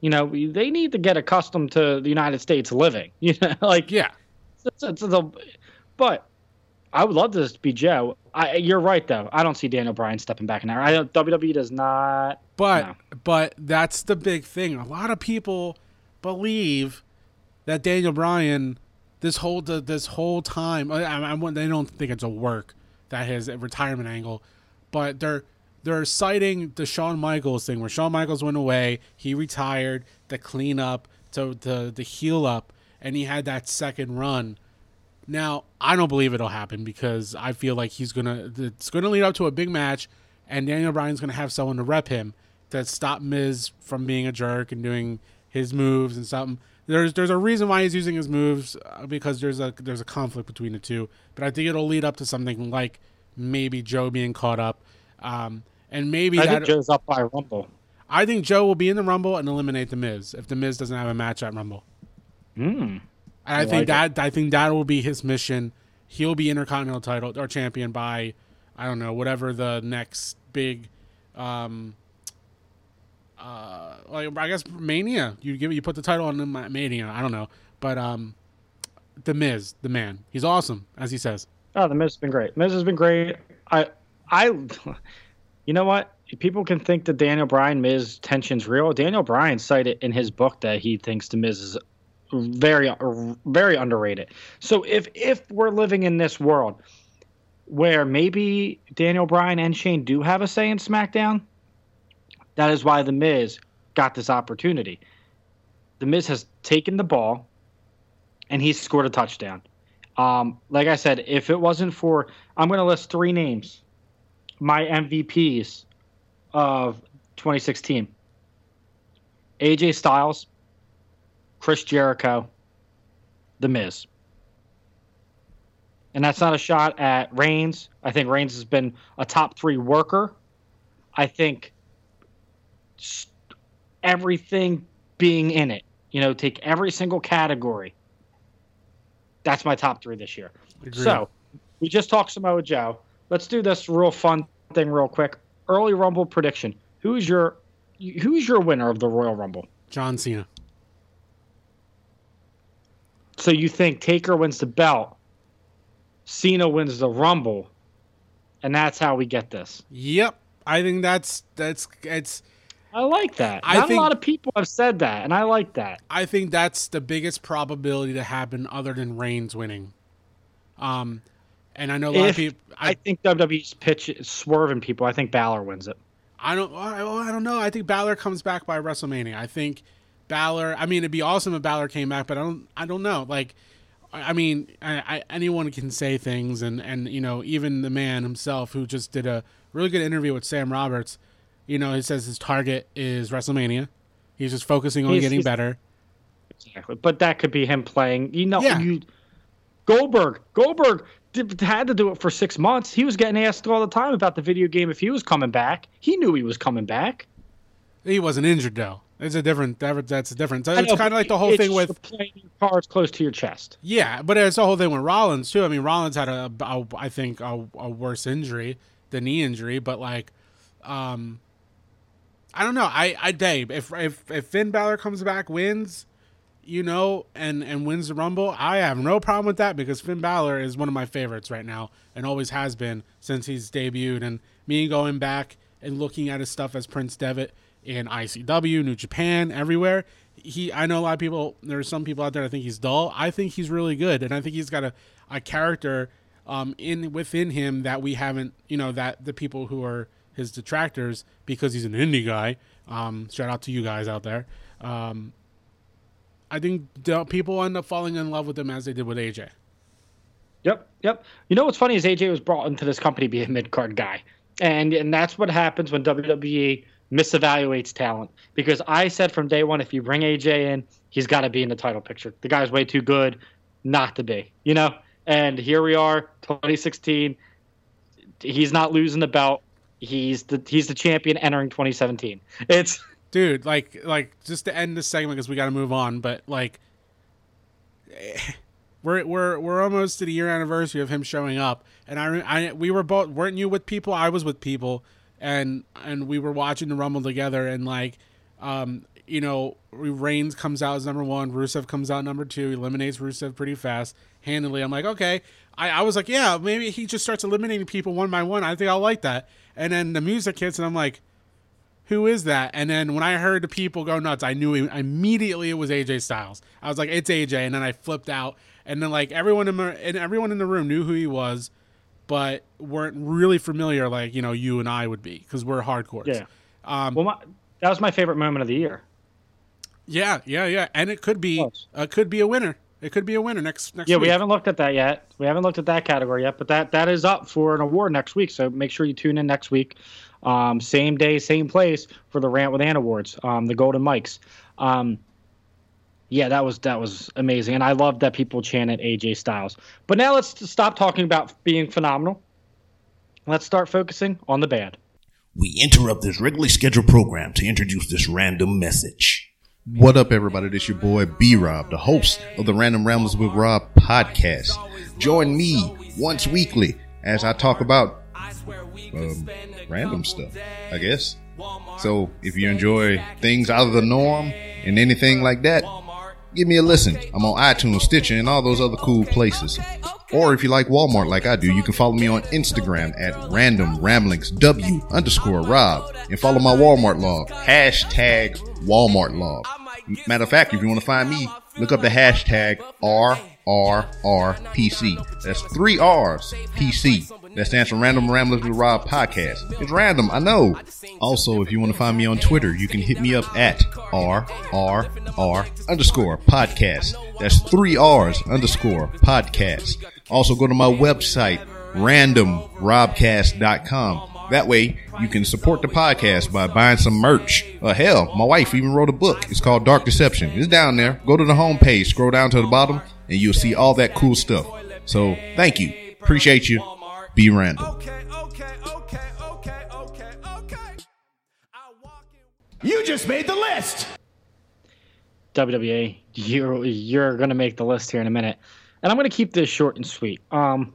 Speaker 1: you know, they need to get accustomed to the United States living. [laughs] You know, like
Speaker 4: yeah,
Speaker 1: it's, it's, it's a, but I would love this to be Joe. I, you're right though. I don't see Daniel Bryan stepping back in there. I WWE does not.
Speaker 4: But
Speaker 1: No.
Speaker 4: but that's the big thing. A lot of people believe that Daniel Bryan this whole this whole time I, I, I they don't think it's a work that his retirement angle, but they're they're citing the Shawn Michaels thing where Shawn Michaels went away, he retired to clean up, to to, to heal up, and he had that second run. Now, I don't believe it'll happen because I feel like he's gonna it's gonna lead up to a big match, and Daniel Bryan's gonna have someone to rep him to stop Miz from being a jerk and doing his moves and something. There's there's a reason why he's using his moves uh, because there's a there's a conflict between the two, but I think it'll lead up to something like maybe Joe being caught up, um, and maybe
Speaker 1: I
Speaker 4: that
Speaker 1: think Joe's up by Rumble.
Speaker 4: I think Joe will be in the Rumble and eliminate the Miz if the Miz doesn't have a match at Rumble.
Speaker 1: Hmm.
Speaker 4: And I,
Speaker 1: I
Speaker 4: think
Speaker 1: like
Speaker 4: that I think that will be his mission. He'll be Intercontinental title or champion by I don't know whatever the next big, um, uh, like I guess Mania. You give you put the title on Mania. I don't know, but um, the Miz, the man, he's awesome as he says.
Speaker 1: Oh, the Miz has been great. Miz has been great. I, I, [laughs] you know what? People can think the Daniel Bryan Miz tension's real. Daniel Bryan cited in his book that he thinks the Miz is very, very underrated. So if if we're living in this world where maybe Daniel Bryan and Shane do have a say in SmackDown, that is why the Miz got this opportunity. The Miz has taken the ball, and he's scored a touchdown. Um, like I said, if it wasn't for, I'm going to list three names, my MVPs of 2016: AJ Styles, Chris Jericho, The Miz. And that's not a shot at Reigns. I think Reigns has been a top three worker. I think everything being in it, you know, take every single category. That's my top three this year.
Speaker 4: Agreed.
Speaker 1: So we just talked Samoa Joe. Let's do this real fun thing real quick. Early Rumble prediction. Who's your who's your winner of the Royal Rumble?
Speaker 4: John Cena.
Speaker 1: So you think Taker wins the belt, Cena wins the Rumble, and that's how we get this.
Speaker 4: Yep. I think that's that's it's
Speaker 1: I like that.
Speaker 4: I
Speaker 1: Not
Speaker 4: think-
Speaker 1: a lot of people have said that, and I like that.
Speaker 4: I think that's the biggest probability to happen other than Reigns winning. Um and I know a lot
Speaker 1: If
Speaker 4: of people
Speaker 1: I,
Speaker 4: I,
Speaker 1: think WWE's pitch is swerving people. I think Balor wins it.
Speaker 4: I don't I, I don't know. I think Balor comes back by WrestleMania. I think Balor I mean it'd be awesome if Balor came back, but I don't I don't know. Like I I mean, I, I, anyone can say things, and, and you know, even the man himself who just did a really good interview with Sam Roberts, you know, he says his target is WrestleMania. He's just focusing on
Speaker 1: He's-
Speaker 4: getting
Speaker 1: he's-
Speaker 4: better.
Speaker 1: Exactly. But that could be him playing. You know,
Speaker 4: Yeah.
Speaker 1: you Goldberg. Goldberg did, had to do it for six months. He was getting asked all the time about the video game if he was coming back. He knew he was coming back.
Speaker 4: He wasn't injured though. It's a different. That's a different. It's
Speaker 1: know,
Speaker 4: kind of like the whole thing with
Speaker 1: playing your cards close to your chest.
Speaker 4: Yeah, but it's the whole thing with Rollins too. I mean, Rollins had a, a I think a, a worse injury, the knee injury, but like, um, I don't know. I I Dave, if if if Finn Balor comes back, wins, you know, and and wins the Rumble, I have no problem with that because Finn Balor is one of my favorites right now and always has been since he's debuted. And me going back and looking at his stuff as Prince Devitt in ICW, New Japan, everywhere. He, I know a lot of people. There are some people out there that think he's dull. I think he's really good, and I think he's got a, a character um, in within him that we haven't, you know, that the people who are his detractors because he's an indie guy. Um, shout out to you guys out there. Um, I think people end up falling in love with him as they did with AJ.
Speaker 1: Yep, yep. You know what's funny is AJ was brought into this company to be a mid card guy, and and that's what happens when WWE misevaluates talent. Because I said from day one, if you bring AJ in, he's got to be in the title picture. The guy's way too good not to be, you know. And here we are, 2016. He's not losing the belt. He's the he's the champion entering 2017. It's
Speaker 4: dude like like just to end this segment because we got to move on but like eh, we're we're we're almost to the year anniversary of him showing up and I, I we were both weren't you with people i was with people and and we were watching the rumble together and like um you know reigns comes out as number one rusev comes out number two eliminates rusev pretty fast handily i'm like okay I, I was like yeah maybe he just starts eliminating people one by one i think i'll like that and then the music hits and i'm like who is that? And then when I heard the people go nuts, I knew immediately it was AJ Styles. I was like, it's AJ, and then I flipped out, and then like everyone in the and everyone in the room knew who he was, but weren't really familiar like you know you and I would be because we're hardcore.
Speaker 1: yeah.
Speaker 4: Um,
Speaker 1: Well, my, that was my favorite moment of the year.
Speaker 4: yeah, yeah, yeah, and it could be
Speaker 1: Close.
Speaker 4: uh, could be a winner. It could be a winner next next.
Speaker 1: Yeah, we haven't looked at that yet. We haven't looked at that category yet, but that that is up for an award next week. So make sure you tune in next week, um, same day, same place for the Rant with Ant Awards, um, the Golden Mics. Um, yeah, that was that was amazing, and I love that people chanted AJ Styles. But now let's stop talking about being phenomenal. Let's start focusing on the bad.
Speaker 6: We interrupt this regularly scheduled program to introduce this random message.
Speaker 7: What up, everybody? This your boy B Rob, the host of the Random Rambles with Rob podcast. Join me once weekly as I talk about um, random stuff, I guess. So if you enjoy things out of the norm and anything like that, give me a listen. I'm on iTunes, Stitcher, and all those other cool places. Or if you like Walmart like I do, you can follow me on Instagram at random ramblings W underscore Rob and follow my Walmart log. Hashtag Walmart log. Matter of fact, if you want to find me, look up the hashtag RRRPC. That's three R's PC. That stands for Random Ramblers with Rob podcast. It's random, I know. Also, if you want to find me on Twitter, you can hit me up at RRR underscore podcast. That's three R's underscore podcast. Also, go to my website, randomrobcast.com. That way, you can support the podcast by buying some merch. Uh, hell, my wife even wrote a book. It's called Dark Deception. It's down there. Go to the homepage, scroll down to the bottom, and you'll see all that cool stuff. So, thank you. Appreciate you. Be random.
Speaker 8: Okay, okay, okay, okay, okay, okay. I walk in.
Speaker 2: You just made the list.
Speaker 1: WWE, you're you're gonna make the list here in a minute, and I'm gonna keep this short and sweet. Um,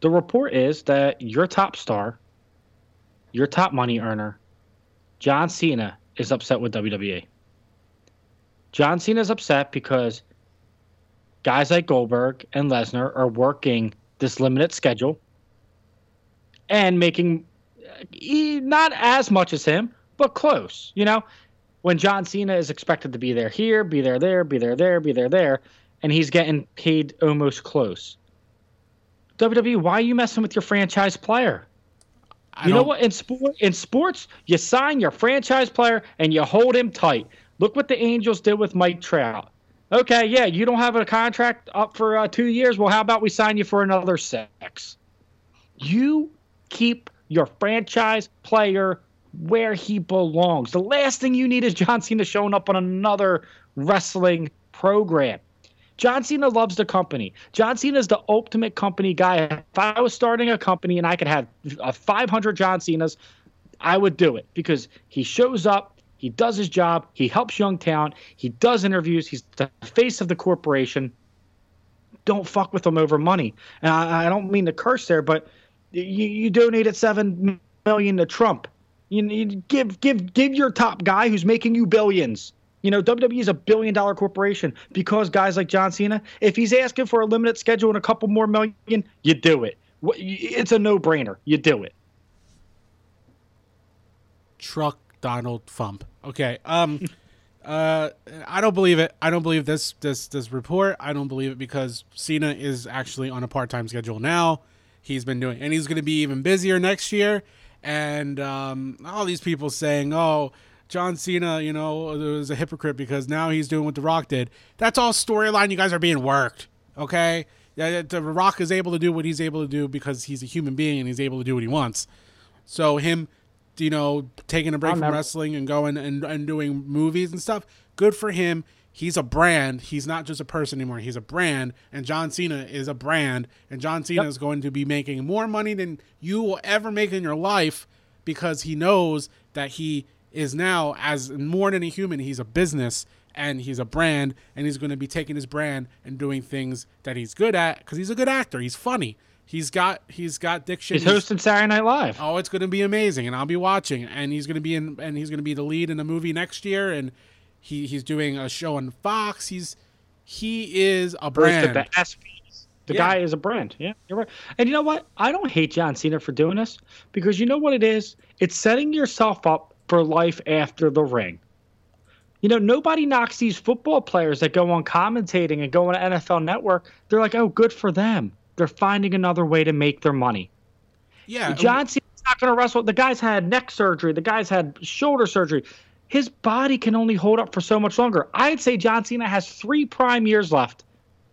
Speaker 1: the report is that your top star your top money earner, John Cena, is upset with WWE. John Cena is upset because guys like Goldberg and Lesnar are working this limited schedule and making uh, not as much as him, but close. You know, when John Cena is expected to be there here, be there there, be there there, be there there, and he's getting paid almost close. WWE, why are you messing with your franchise player?
Speaker 4: I
Speaker 1: you know what? In sport, in sports, you sign your franchise player and you hold him tight. Look what the Angels did with Mike Trout. Okay, yeah, you don't have a contract up for uh, two years. Well, how about we sign you for another six? You keep your franchise player where he belongs. The last thing you need is John Cena showing up on another wrestling program. John Cena loves the company. John Cena is the ultimate company guy. If I was starting a company and I could have uh, 500 John Cenas, I would do it because he shows up, he does his job, he helps young talent, he does interviews, he's the face of the corporation. Don't fuck with him over money. And I, I don't mean to curse there, but you, you donated seven million to Trump. You, you give give give your top guy who's making you billions. You know, WWE is a billion dollar corporation because guys like John Cena, if he's asking for a limited schedule and a couple more million, you do it. It's a no brainer. You do it.
Speaker 4: truck Donald Fump. Okay. Um [laughs] uh I don't believe it. I don't believe this this this report. I don't believe it because Cena is actually on a part-time schedule now. He's been doing and he's going to be even busier next year and um all these people saying, "Oh, John Cena, you know, was a hypocrite because now he's doing what The Rock did." That's all storyline. You guys are being worked. Okay? The Rock is able to do what he's able to do because he's a human being and he's able to do what he wants. So him, you know, taking a break
Speaker 1: I'll
Speaker 4: from
Speaker 1: never-
Speaker 4: wrestling and going and, and doing movies and stuff, good for him. He's a brand. He's not just a person anymore. He's a brand. And John Cena is a brand. And John Cena
Speaker 1: Yep.
Speaker 4: is going to be making more money than you will ever make in your life because he knows that he is now, as more than a human, he's a business and he's a brand. And he's going to be taking his brand and doing things that he's good at because he's a good actor. He's funny. He's got he's got diction.
Speaker 1: He's hosting Saturday Night Live.
Speaker 4: Oh, it's going to be amazing, and I'll be watching. And he's going to be in, and he's going to be the lead in a movie next year. And he he's doing a show on Fox. He's he is a brand.
Speaker 1: the. The
Speaker 4: Yeah.
Speaker 1: guy is a brand. Yeah, you're right. And you know what? I don't hate John Cena for doing this because you know what it is? It's setting yourself up for life after the ring. You know, nobody knocks these football players that go on commentating and go on NFL Network. They're like, oh, good for them. They're finding another way to make their money.
Speaker 4: Yeah,
Speaker 1: John Cena's not going to wrestle. The guy's had neck surgery. The guy's had shoulder surgery. His body can only hold up for so much longer. I'd say John Cena has three prime years left,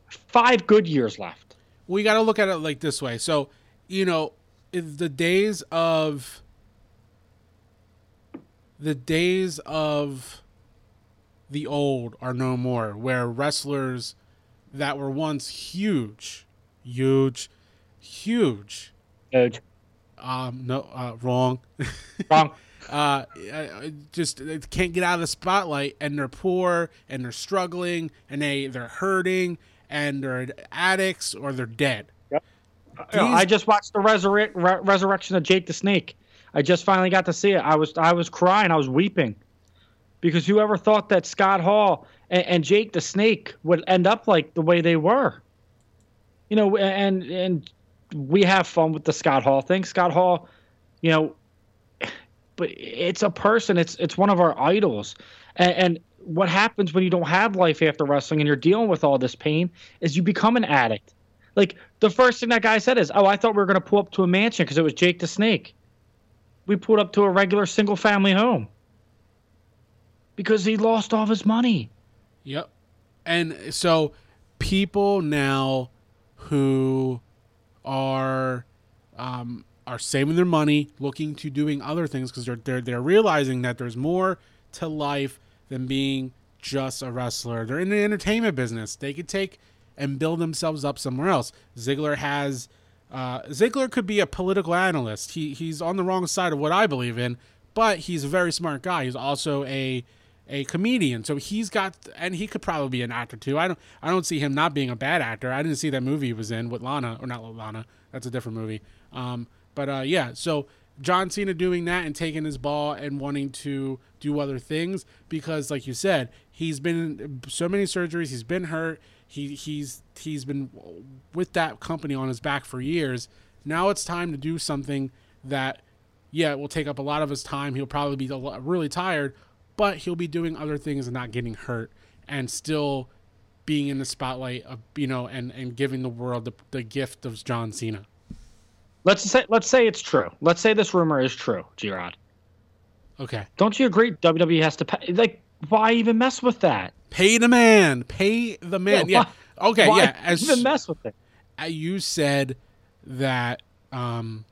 Speaker 1: five good years left.
Speaker 4: we got to look at it like this way. So, you know, the days of the days of the old are no more, where wrestlers that were once huge, huge, huge.
Speaker 1: Dude,
Speaker 4: Um, no, uh, wrong. [laughs]
Speaker 1: wrong.
Speaker 4: Uh, uh, just they can't get out of the spotlight, and they're poor, and they're struggling, and they they're hurting, and they're addicts or they're dead.
Speaker 1: You know, I just watched the resurre- re- resurrection of Jake the Snake. I just finally got to see it. I was I was crying. I was weeping because whoever thought that Scott Hall and, and Jake the Snake would end up like the way they were. You know, and and we have fun with the Scott Hall thing. Scott Hall, you know, but it's a person. It's it's one of our idols. And, and what happens when you don't have life after wrestling and you're dealing with all this pain is you become an addict. Like the first thing that guy said is, "Oh, I thought we were going to pull up to a mansion because it was Jake the Snake." We pulled up to a regular single family home because he lost all his money.
Speaker 4: Yep. And so people now who are um, are saving their money, looking to doing other things because they're, they're they're realizing that there's more to life than being just a wrestler. They're in the entertainment business. They could take and build themselves up somewhere else. Ziggler has uh, Ziggler could be a political analyst. He he's on the wrong side of what I believe in, but he's a very smart guy. He's also a a comedian, so he's got and he could probably be an actor too. I don't I don't see him not being a bad actor. I didn't see that movie he was in with Lana or not Lana. That's a different movie. Um, but uh, yeah, so John Cena doing that and taking his ball and wanting to do other things because, like you said, he's been so many surgeries. He's been hurt. He he's he's been with that company on his back for years. Now it's time to do something that, yeah, it will take up a lot of his time. He'll probably be really tired, but he'll be doing other things and not getting hurt and still being in the spotlight of you know and and giving the world the, the gift of John Cena.
Speaker 1: Let's say let's say it's true. Let's say this rumor is true, G-Rod.
Speaker 4: Okay.
Speaker 1: Don't you agree? WWE has to pay. Like, why even mess with that?
Speaker 4: Pay the man. Pay the man. Yeah.
Speaker 1: why-
Speaker 4: Okay.
Speaker 1: why
Speaker 4: yeah. As
Speaker 1: even mess with it.
Speaker 4: uh, you said that um,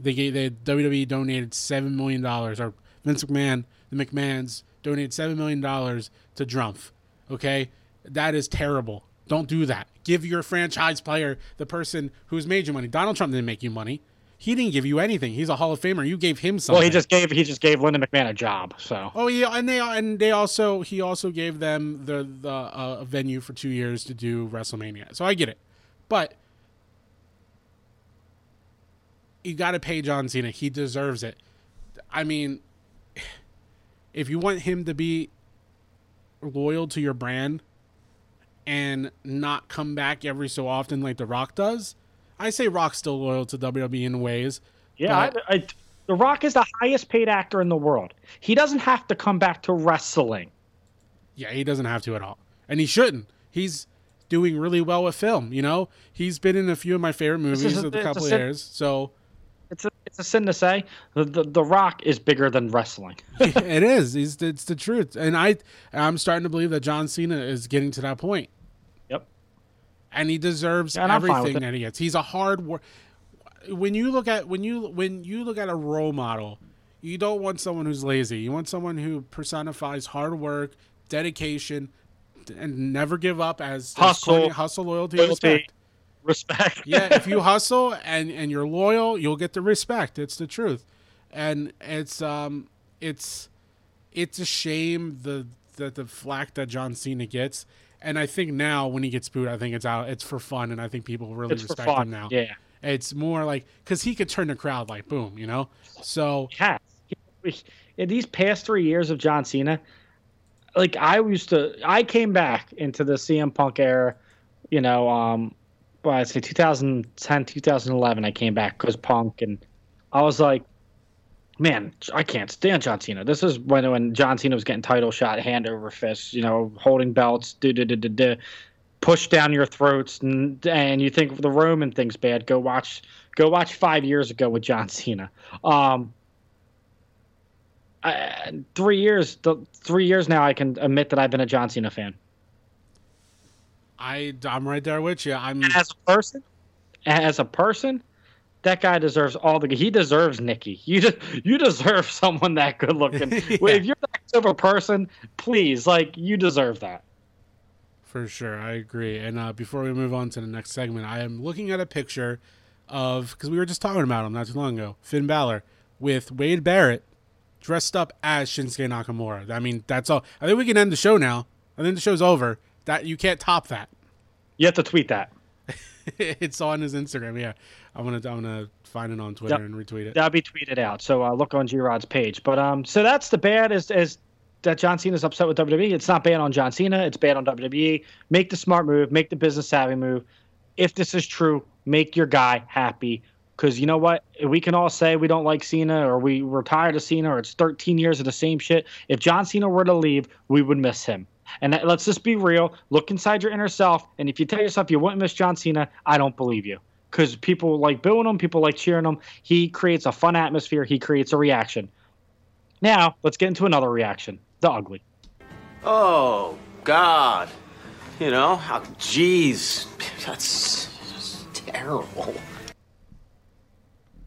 Speaker 4: they gave they WWE donated seven million dollars, or Vince McMahon, the McMahons donated seven million dollars to Drumpf. Okay, that is terrible. Don't do that. Give your franchise player the person who's made you money. Donald Trump didn't make you money. He didn't give you anything. He's a Hall of Famer. You gave him something.
Speaker 1: Well, he just gave he just gave Linda McMahon a job. So
Speaker 4: Oh yeah, and they and they also he also gave them the the uh, venue for two years to do WrestleMania. So I get it, but you got to pay John Cena. He deserves it. I mean, [sighs] if you want him to be loyal to your brand and not come back every so often like The Rock does, I say Rock's still loyal to WWE in ways.
Speaker 1: yeah,
Speaker 4: but-
Speaker 1: I, I, The Rock is the highest paid actor in the world. He doesn't have to come back to wrestling.
Speaker 4: Yeah, he doesn't have to at all. And he shouldn't. He's doing really well with film, you know? He's been in a few of my favorite movies of the couple of years. So
Speaker 1: It's a it's a sin to say. The the, the Rock is bigger than wrestling. [laughs]
Speaker 4: it is. It's, it's the truth. And I I'm starting to believe that John Cena is getting to that point.
Speaker 1: Yep.
Speaker 4: And he deserves
Speaker 1: Yeah, and I'm fine with
Speaker 4: everything that he gets. He's a hard work when you look at when you when you look at a role model, you don't want someone who's lazy. You want someone who personifies hard work, dedication, and never give up as as
Speaker 1: Hustle,
Speaker 4: corny- hustle, loyalty,
Speaker 1: loyalty.
Speaker 4: respect.
Speaker 1: Respect.
Speaker 4: yeah, if you [laughs] hustle and and you're loyal, you'll get the respect. It's the truth, and it's um it's it's a shame the the the flack that John Cena gets. And I think now when he gets booed, I think it's out. It's for fun, and I think people really
Speaker 1: It's
Speaker 4: respect him now.
Speaker 1: Yeah.
Speaker 4: It's more like because he could turn the crowd like boom, you know. So.
Speaker 1: He- In these past three years of John Cena, like I used to, I came back into the CM Punk era, you know, um, well, I'd say 2010, 2011, I came back because Punk, and I was like, man, I can't stand John Cena. This is when when John Cena was getting title shot hand over fist, you know, holding belts, do do do do do, push down your throats, and, and you think the Roman thing's bad. Go watch, go watch five years ago with John [laughs] Cena. Um, I, three years, th- three years now, I can admit that I've been a John Cena fan.
Speaker 4: I I'm right there with you. I'm
Speaker 1: As a person, as a person, that guy deserves all the. He deserves Nikki. You de- you deserve [laughs] someone that good looking. [laughs] If you're that type of person, please, like you deserve that.
Speaker 4: For sure, I agree. And uh, before we move on to the next segment, I am looking at a picture of because we were just talking about him not too long ago, Finn Balor with Wade Barrett dressed up as Shinsuke Nakamura. I mean, that's all. I think we can end the show now. I think the show's over. That you can't top that.
Speaker 1: You have to tweet that. [laughs]
Speaker 4: it's on his Instagram. Yeah, I'm gonna I'm gonna find it on Twitter
Speaker 1: Yep.
Speaker 4: and retweet it.
Speaker 1: That'll be tweeted out. So uh, look on G Rod's page. But um, so that's the bad is is that John Cena's upset with WWE. It's not bad on John Cena. It's bad on WWE. Make the smart move. Make the business savvy move. If this is true, make your guy happy. Because you know what? We can all say we don't like Cena or we, we're tired of Cena or it's 13 years of the same shit. If John Cena were to leave, we would miss him. And that, let's just be real. Look inside your inner self. And if you tell yourself you wouldn't miss John Cena, I don't believe you. Because people like booing him, people like cheering him. He creates a fun atmosphere. He creates a reaction. Now, let's get into another reaction the ugly.
Speaker 9: Oh, God. You know, how, jeez. That's terrible.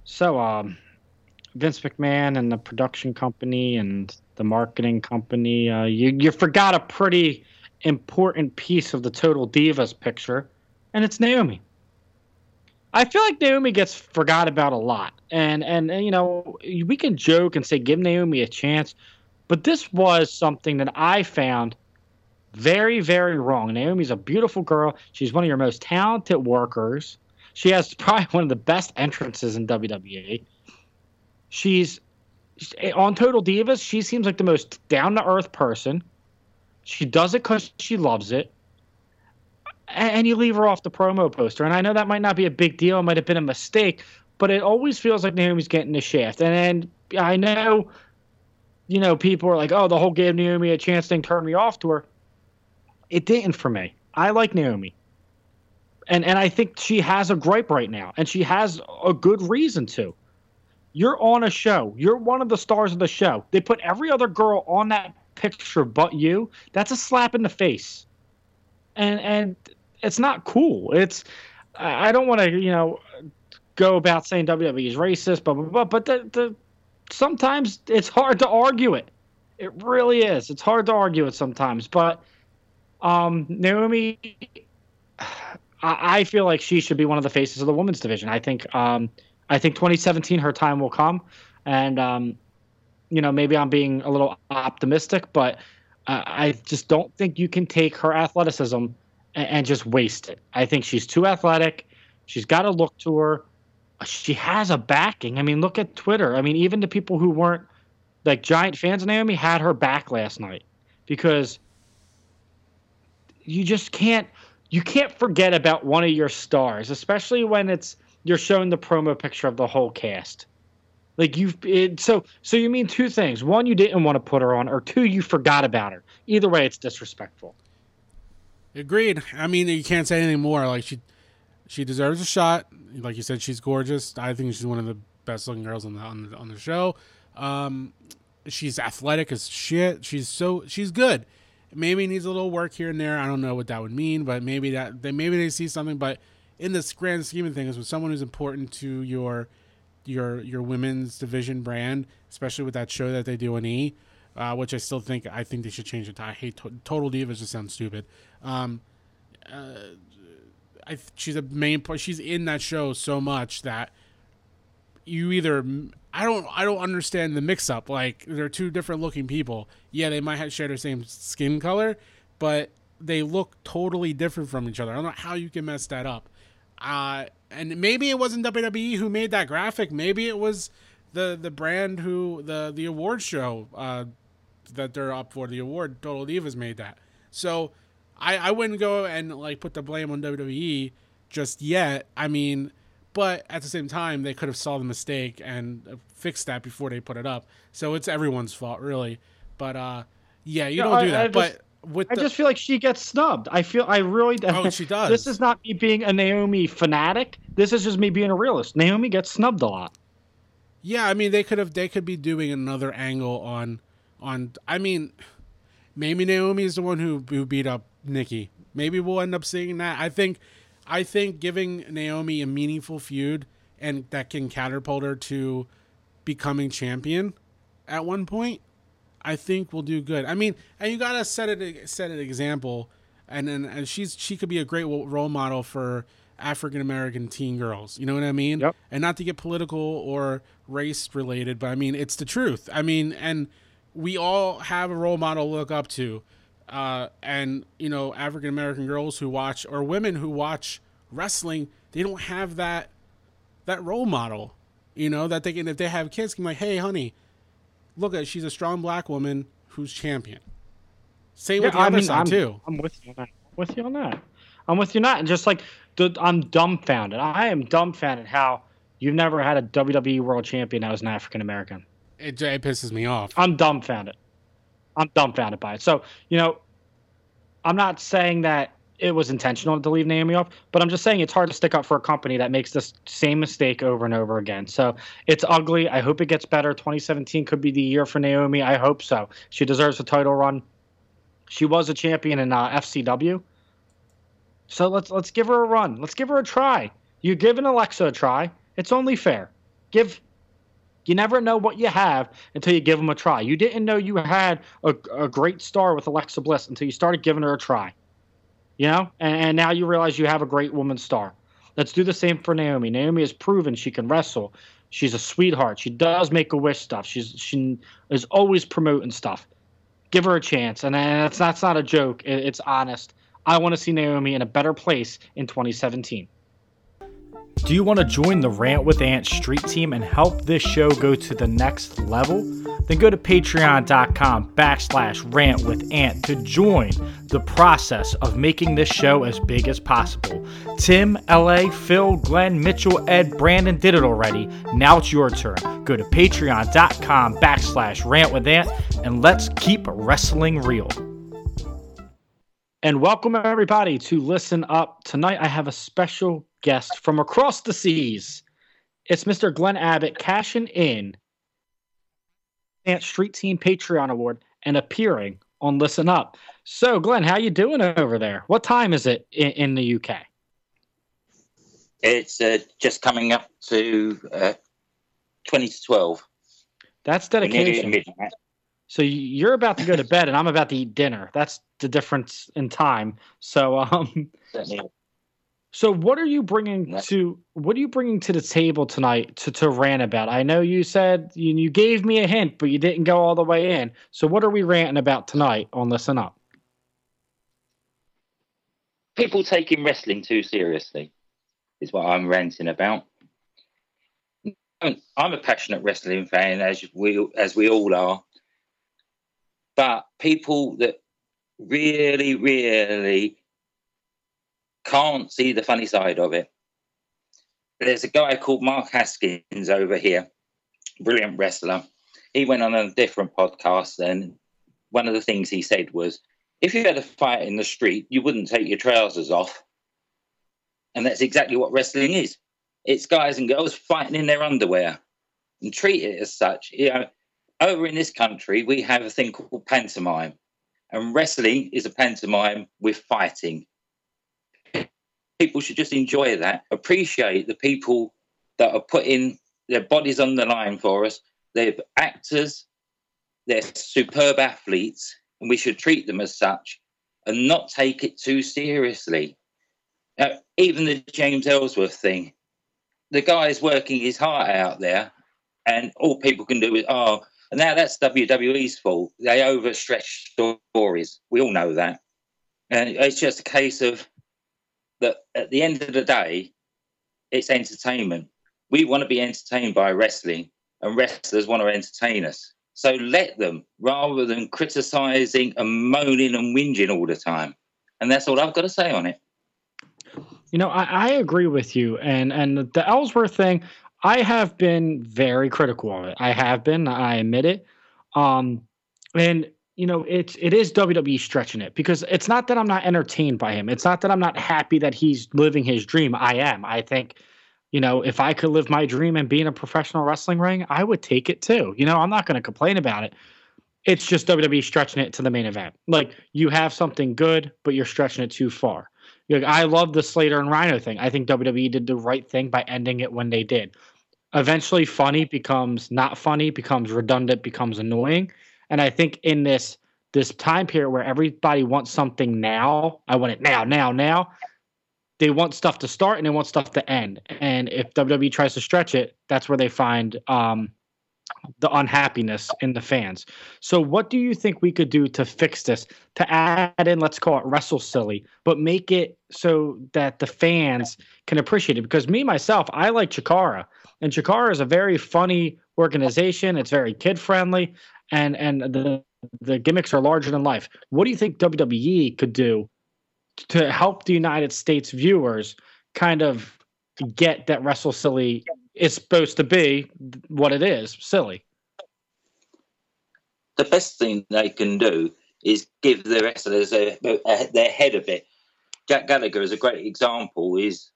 Speaker 1: So, um, Vince McMahon and the production company and the marketing company, uh, you, you forgot a pretty important piece of the Total Divas picture, and it's Naomi. I feel like Naomi gets forgot about a lot, and, and and you know we can joke and say give Naomi a chance, but this was something that I found very very wrong. Naomi's a beautiful girl. She's one of your most talented workers. She has [laughs] probably one of the best entrances in WWE. She's on Total Divas. She seems like the most down to earth person. She does it because she loves it. A- And you leave her off the promo poster. And I know that might not be a big deal. It might have been a mistake, but it always feels like Naomi's getting the shaft. And, and I know, you know, people are like, oh, the whole gave Naomi a chance thing turned me off to her. It didn't for me. I like Naomi. And and I think she has a gripe right now, and she has a good reason to. You're on a show. You're one of the stars of the show. They put every other girl on that picture but you. That's a slap in the face. And and it's not cool. It's I don't want to, you know, go about saying WWE is racist, blah blah blah. But the, the sometimes it's hard to argue it. It really is. It's hard to argue it sometimes. But um, Naomi, [sighs] I, I feel like she should be one of the faces of the women's division. I think um, I think 2017 her time will come, and um, you know maybe I'm being a little optimistic, but uh, I just don't think you can take her athleticism and, and just waste it. I think she's too athletic. She's got a look to her. She has a backing. I mean, look at Twitter. I mean, even the people who weren't like giant fans of Naomi had her back last night because you just can't you can't forget about one of your stars, especially when it's you're showing the promo picture of the whole cast. Like you've it, so so you mean two things. One, you didn't want to put her on, or two, you forgot about her. Either way, it's disrespectful.
Speaker 4: Agreed. I mean, you can't say anything more. Like she, she deserves a shot. Like you said, she's gorgeous. I think she's one of the best looking girls on the on the, on the show. Um, she's athletic as shit. She's so she's good. Maybe needs a little work here and there. I don't know what that would mean, but maybe that they maybe they see something. But in this grand scheme of things, with someone who's important to your your your women's division brand, especially with that show that they do on E, uh, which I still think I think they should change it. I hate to- Total Divas. Just sounds stupid. Um, uh, I she's a main part. She's in that show so much that you either I don't I don't understand the mix up. Like they're two different looking people. Yeah, they might have share the same skin color, but they look totally different from each other. I don't know how you can mess that up. Uh, and maybe it wasn't WWE who made that graphic. Maybe it was the the brand who the the award show uh, that they're up for the award. Total Divas made that. So I I wouldn't go and like put the blame on WWE just yet. I mean, but at the same time, they could have saw the mistake and uh, fixed that before they put it up. So it's everyone's fault, really. But uh, yeah, you
Speaker 1: Yeah,
Speaker 4: don't
Speaker 1: I-
Speaker 4: do that.
Speaker 1: I just-
Speaker 4: but with
Speaker 1: I
Speaker 4: the,
Speaker 1: just feel like she gets snubbed. I feel I really.
Speaker 4: Oh, she [laughs] does.
Speaker 1: This is not me being a Naomi fanatic. This is just me being a realist. Naomi gets snubbed a lot.
Speaker 4: Yeah, I mean they could have they could be doing another angle on on I mean maybe Naomi is the one who who beat up Nikki. Maybe we'll end up seeing that. I think I think giving Naomi a meaningful feud and that can catapult her to becoming champion at one point, I think will do good. I mean, and you gotta set it set an example, and then and she's she could be a great role model for African American teen girls. You know what I mean?
Speaker 1: Yep.
Speaker 4: And not to get political or race related, but I mean it's the truth. I mean, and we all have a role model to look up to, uh, and you know African American girls who watch or women who watch wrestling, they don't have that that role model. You know that they can if they have kids can be like, hey, honey, look at she's a strong black woman who's champion. Same with the
Speaker 1: I
Speaker 4: other
Speaker 1: mean,
Speaker 4: side
Speaker 1: I'm,
Speaker 4: too.
Speaker 1: I'm with you on that. I'm with you on that. I'm with you on that. And just like the, I'm dumbfounded. I am dumbfounded how you've never had a WWE World Champion that was an African American.
Speaker 4: It, it pisses me off.
Speaker 1: I'm dumbfounded. I'm dumbfounded by it. So, you know, I'm not saying that it was intentional to leave Naomi off, but I'm just saying it's hard to stick up for a company that makes this same mistake over and over again. So it's ugly. I hope it gets better. 2017 could be the year for Naomi. I hope so. She deserves a title run. She was a champion in uh, FCW. So let's let's give her a run. Let's give her a try. You give an Alexa a try. It's only fair. Give you never know what you have until you give them a try. You didn't know you had a, a great star with Alexa Bliss until you started giving her a try. You know, and, and now you realize you have a great woman star. Let's do the same for Naomi. Naomi has proven she can wrestle. She's a sweetheart. She does make a wish stuff. She's she is always promoting stuff. Give her a chance, and that's that's not a joke. It, it's honest. I want to see Naomi in a better place in 2017. Do you want to join the Rant with Ant street team and help this show go to the next level? Then go to patreon.com backslash rant with ant to join the process of making this show as big as possible. Tim, LA, Phil, Glenn, Mitchell, Ed, Brandon did it already. Now it's your turn. Go to patreon.com backslash rant with ant and let's keep wrestling real. And welcome everybody to Listen Up. Tonight I have a special guest from across the seas. It's Mr. Glenn Abbott cashing in Ant Street Team Patreon Award and appearing on Listen Up. So, Glenn, how you doing over there? What time is it in, in the UK?
Speaker 10: It's uh, just coming up to uh, 20 to 12.
Speaker 1: That's
Speaker 10: at
Speaker 1: dedication. So you're about to go to bed, and I'm about to eat dinner. That's the difference in time. So, um,
Speaker 10: Certainly.
Speaker 1: So what are you bringing to what are you bringing to the table tonight to to rant about? I know you said you, you gave me a hint, but you didn't go all the way in. So, what are we ranting about tonight on Listen Up?
Speaker 10: People taking wrestling too seriously is what I'm ranting about. I'm a passionate wrestling fan, as we as we all are. But people that really, really can't see the funny side of it. There's a guy called Mark Haskins over here, brilliant wrestler. He went on a different podcast, and one of the things he said was, if you had a fight in the street, you wouldn't take your trousers off. And that's exactly what wrestling is. It's guys and girls fighting in their underwear and treat it as such. You know, over in this country, we have a thing called pantomime, and wrestling is a pantomime with fighting. People should just enjoy that, appreciate the people that are putting their bodies on the line for us. They're actors, they're superb athletes, and we should treat them as such and not take it too seriously. Now, even the James Ellsworth thing, the guy is working his heart out there, and all people can do is, oh, and now that's WWE's fault. They overstretch stories. We all know that. And it's just a case of that at the end of the day, it's entertainment. We want to be entertained by wrestling, and wrestlers want to entertain us. So let them rather than criticizing and moaning and whinging all the time. And that's all I've got to say on it.
Speaker 1: You know, I, I agree with you, and and the Ellsworth thing, I have been very critical of it. I have been, I admit it. Um, and you know, it's it is WWE stretching it because it's not that I'm not entertained by him. It's not that I'm not happy that he's living his dream. I am. I think, you know, if I could live my dream and be in a professional wrestling ring, I would take it too. You know, I'm not going to complain about it. It's just WWE stretching it to the main event. Like you have something good, but you're stretching it too far. Like, I love the Slater and Rhino thing. I think WWE did the right thing by ending it when they did. Eventually, funny becomes not funny, becomes redundant, becomes annoying. And I think in this this time period where everybody wants something now, I want it now, now, now. They want stuff to start and they want stuff to end. And if WWE tries to stretch it, that's where they find um, the unhappiness in the fans. So, what do you think we could do to fix this? To add in, let's call it wrestle silly, but make it so that the fans can appreciate it. Because me myself, I like Chikara, and Chikara is a very funny organization. It's very kid friendly, and and the the gimmicks are larger than life. What do you think WWE could do to help the United States viewers kind of get that wrestle silly is supposed to be what it is, silly?
Speaker 10: the best thing they can do is give the wrestlers a, a, their head a bit. Jack Gallagher is a great example. Is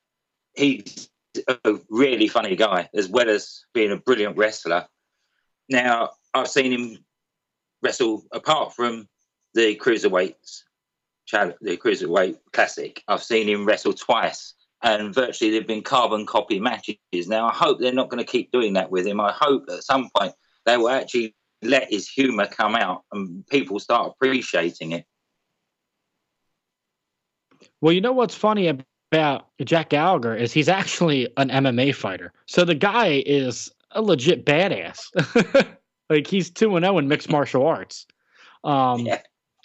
Speaker 10: he's a really funny guy as well as being a brilliant wrestler. Now I've seen him wrestle apart from the cruiserweights, the cruiserweight classic. I've seen him wrestle twice, and virtually they've been carbon copy matches. Now I hope they're not going to keep doing that with him. I hope at some point they will actually let his humour come out and people start appreciating it.
Speaker 1: Well, you know what's funny about Jack Gallagher is he's actually an MMA fighter. So the guy is a legit badass. [laughs] like he's 2 and 0 in mixed martial arts. Um
Speaker 10: Yeah.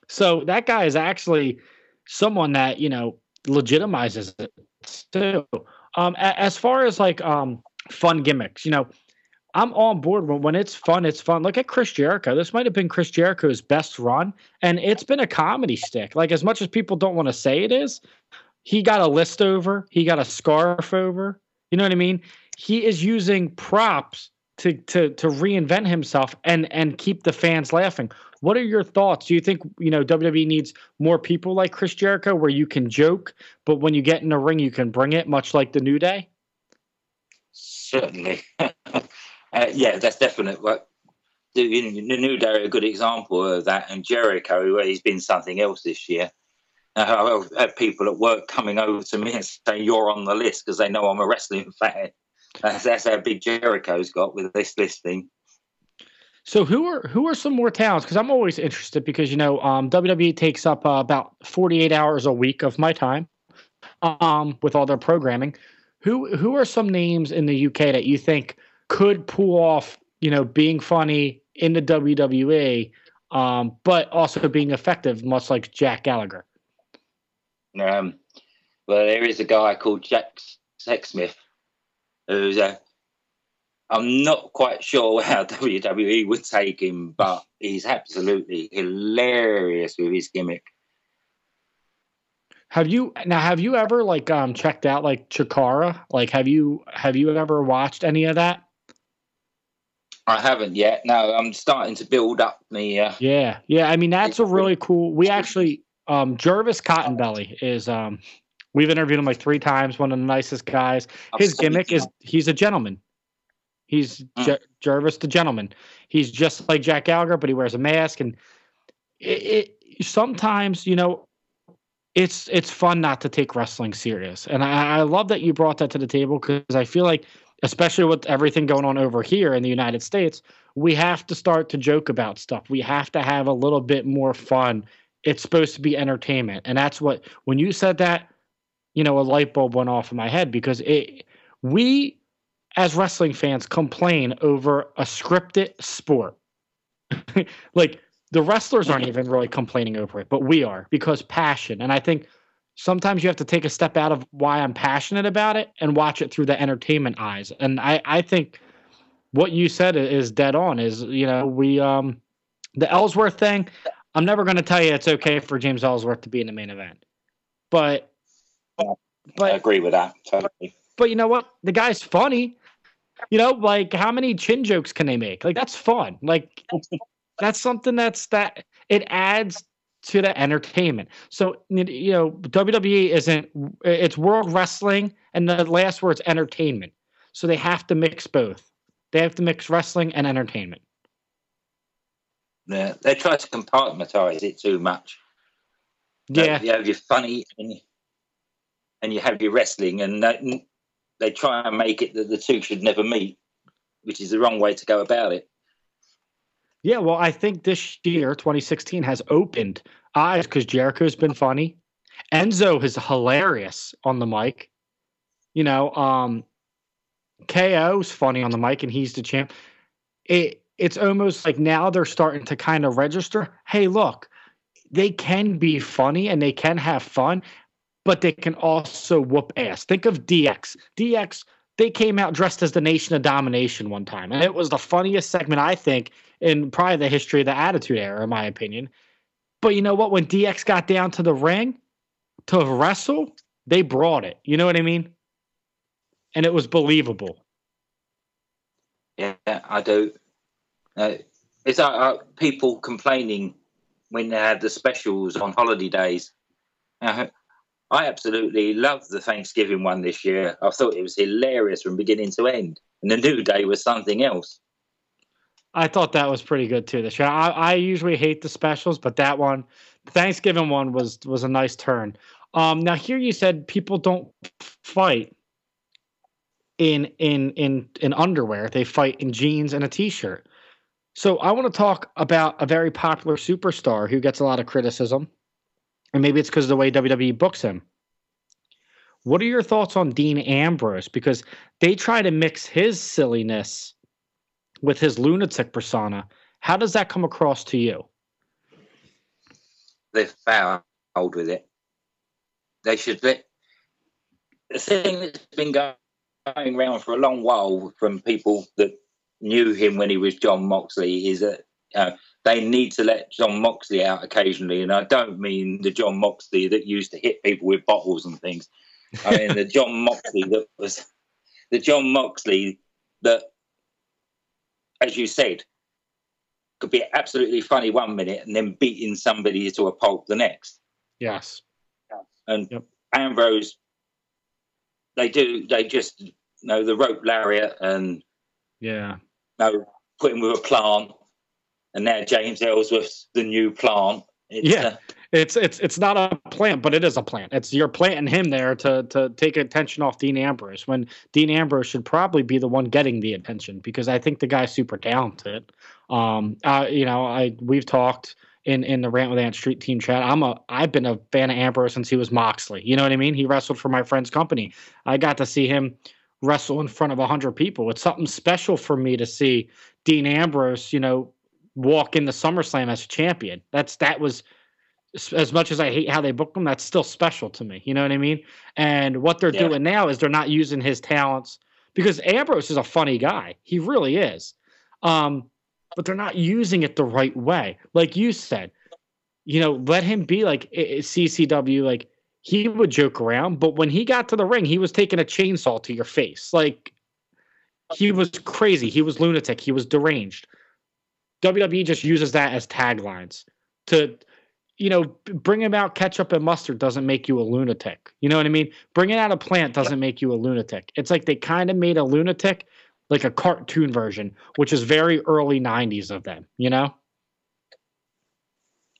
Speaker 1: so that guy is actually someone that, you know, legitimizes it too. Um, as far as like um fun gimmicks, you know, I'm on board when when it's fun. It's fun. Look at Chris Jericho. This might have been Chris Jericho's best run, and it's been a comedy stick. Like as much as people don't want to say it is, he got a list over. He got a scarf over. You know what I mean? He is using props to to to reinvent himself and and keep the fans laughing. What are your thoughts? Do you think you know WWE needs more people like Chris Jericho, where you can joke, but when you get in the ring, you can bring it, much like the New Day?
Speaker 10: Certainly. [laughs] uh, yeah, that's definite. The, the New Day are a good example of that, and Jericho, where he's been something else this year. Uh, I've had people at work coming over to me and saying you're on the list because they know I'm a wrestling [laughs] fan. That's, that's how big Jericho's got with this listing.
Speaker 1: So who are who are some more talents? Because I'm always interested because you know um, WWE takes up uh, about 48 hours a week of my time um, with all their programming. Who who are some names in the UK that you think could pull off you know being funny in the WWE, um, but also being effective, much like Jack Gallagher?
Speaker 10: Um, well, there is a guy called Jack Sexsmith who's a. I'm not quite sure [laughs] how WWE would take him, but he's absolutely hilarious with his gimmick.
Speaker 1: Have you now? Have you ever like um checked out like Chikara? Like, have you have you ever watched any of that?
Speaker 10: I haven't yet. No, I'm starting to build up the. Uh,
Speaker 1: Yeah, yeah. I mean, that's a really cool. We actually, um, Jervis Cottonbelly is. Um, we've interviewed him like three times. One of the nicest guys. His gimmick is he's a gentleman. He's Jer- Jervis the gentleman. He's just like Jack Gallagher, but he wears a mask. And it, it sometimes, you know, it's it's fun not to take wrestling serious. And I, I love that you brought that to the table because I feel like, especially with everything going on over here in the United States, we have to start to joke about stuff. We have to have a little bit more fun. It's supposed to be entertainment. And that's what when you said that, you know, a light bulb went off in my head because it we as wrestling fans complain over a scripted sport. [laughs] like the wrestlers aren't even really complaining over it, but we are because passion. And I think sometimes you have to take a step out of why I'm passionate about it and watch it through the entertainment eyes. And I, I think what you said is dead on is, you know, we, um, the Ellsworth thing, I'm never going to tell you it's okay for James Ellsworth to be in the main event, but,
Speaker 10: I agree with that totally.
Speaker 1: but you know what? The guy's funny. You know, like how many chin jokes can they make? Like that's fun. Like that's something that's that it adds to the entertainment. So you know, WWE isn't it's world wrestling and the last word's entertainment. So they have to mix both. They have to mix wrestling and entertainment.
Speaker 10: Yeah, they try to compartmentalize it too much.
Speaker 1: Yeah.
Speaker 10: you have your funny and you, and you have your wrestling, and that, they try and make it that the two should never meet, which is the wrong way to go about it.
Speaker 1: Yeah, well, I think this year, 2016, has opened eyes because Jericho's been funny. Enzo is hilarious on the mic. You know, um, KO's funny on the mic, and he's the champ. It it's almost like now they're starting to kind of register. Hey, look, they can be funny and they can have fun, but they can also whoop ass. Think of DX. DX, they came out dressed as the Nation of Domination one time, and it was the funniest segment I think in probably the history of the Attitude Era, in my opinion. But you know what? When DX got down to the ring to wrestle, they brought it. You know what I mean? And it was believable.
Speaker 10: Yeah, I do. Uh, it's uh, uh, people complaining when they had the specials on holiday days. Uh, I absolutely loved the Thanksgiving one this year. I thought it was hilarious from beginning to end. And the New Day was something else.
Speaker 1: I thought that was pretty good too. This year, I, I usually hate the specials, but that one, Thanksgiving one, was was a nice turn. Um, now here you said people don't fight in in in in underwear; they fight in jeans and a t-shirt. So I want to talk about a very popular superstar who gets a lot of criticism, and maybe it's because of the way WWE books him. What are your thoughts on Dean Ambrose? Because they try to mix his silliness with his lunatic persona. How does that come across to you?
Speaker 10: They've fouled with it. They should let. the thing that's been go- going around for a long while from people that knew him when he was Jon Moxley is that uh, they need to let Jon Moxley out occasionally, and I don't mean the Jon Moxley that used to hit people with bottles and things. I mean the Jon Moxley that was the Jon Moxley that, as you said, could be absolutely funny one minute and then beating somebody to a pulp the next.
Speaker 1: Yes.
Speaker 10: And Ambrose, they do, they just you know the rope lariat and
Speaker 1: Yeah.
Speaker 10: you know, put him with a plant, and now James Ellsworth's the new plant. It's,
Speaker 1: Yeah.
Speaker 10: uh,
Speaker 1: It's it's it's not a plant, but it is a plant. It's you're planting him there to to take attention off Dean Ambrose when Dean Ambrose should probably be the one getting the attention because I think the guy's super talented. Um, uh, you know, I we've talked in in the Rant with Ant Street team chat. I'm a I've been a fan of Ambrose since he was Moxley. You know what I mean? He wrestled for my friend's company. I got to see him wrestle in front of hundred people. It's something special for me to see Dean Ambrose. You know, walk into SummerSlam as a champion. That's that was as- much as I hate how they book him, that's still special to me. You know what I mean? And what they're
Speaker 10: Yeah.
Speaker 1: doing now is they're not using his talents because Ambrose is a funny guy. He really is. Um, but they're not using it the right way. Like you said, you know, let him be like i- i- CCW. Like he would joke around, but when he got to the ring, he was taking a chainsaw to your face. Like he was crazy. He was lunatic. He was deranged. WWE just uses that as taglines to, you know, b- bringing out ketchup and mustard doesn't make you a lunatic. You know what I mean? Bringing out a plant doesn't make you a lunatic. It's like they kind of made a lunatic like a cartoon version, which is very early 90s of them, you know?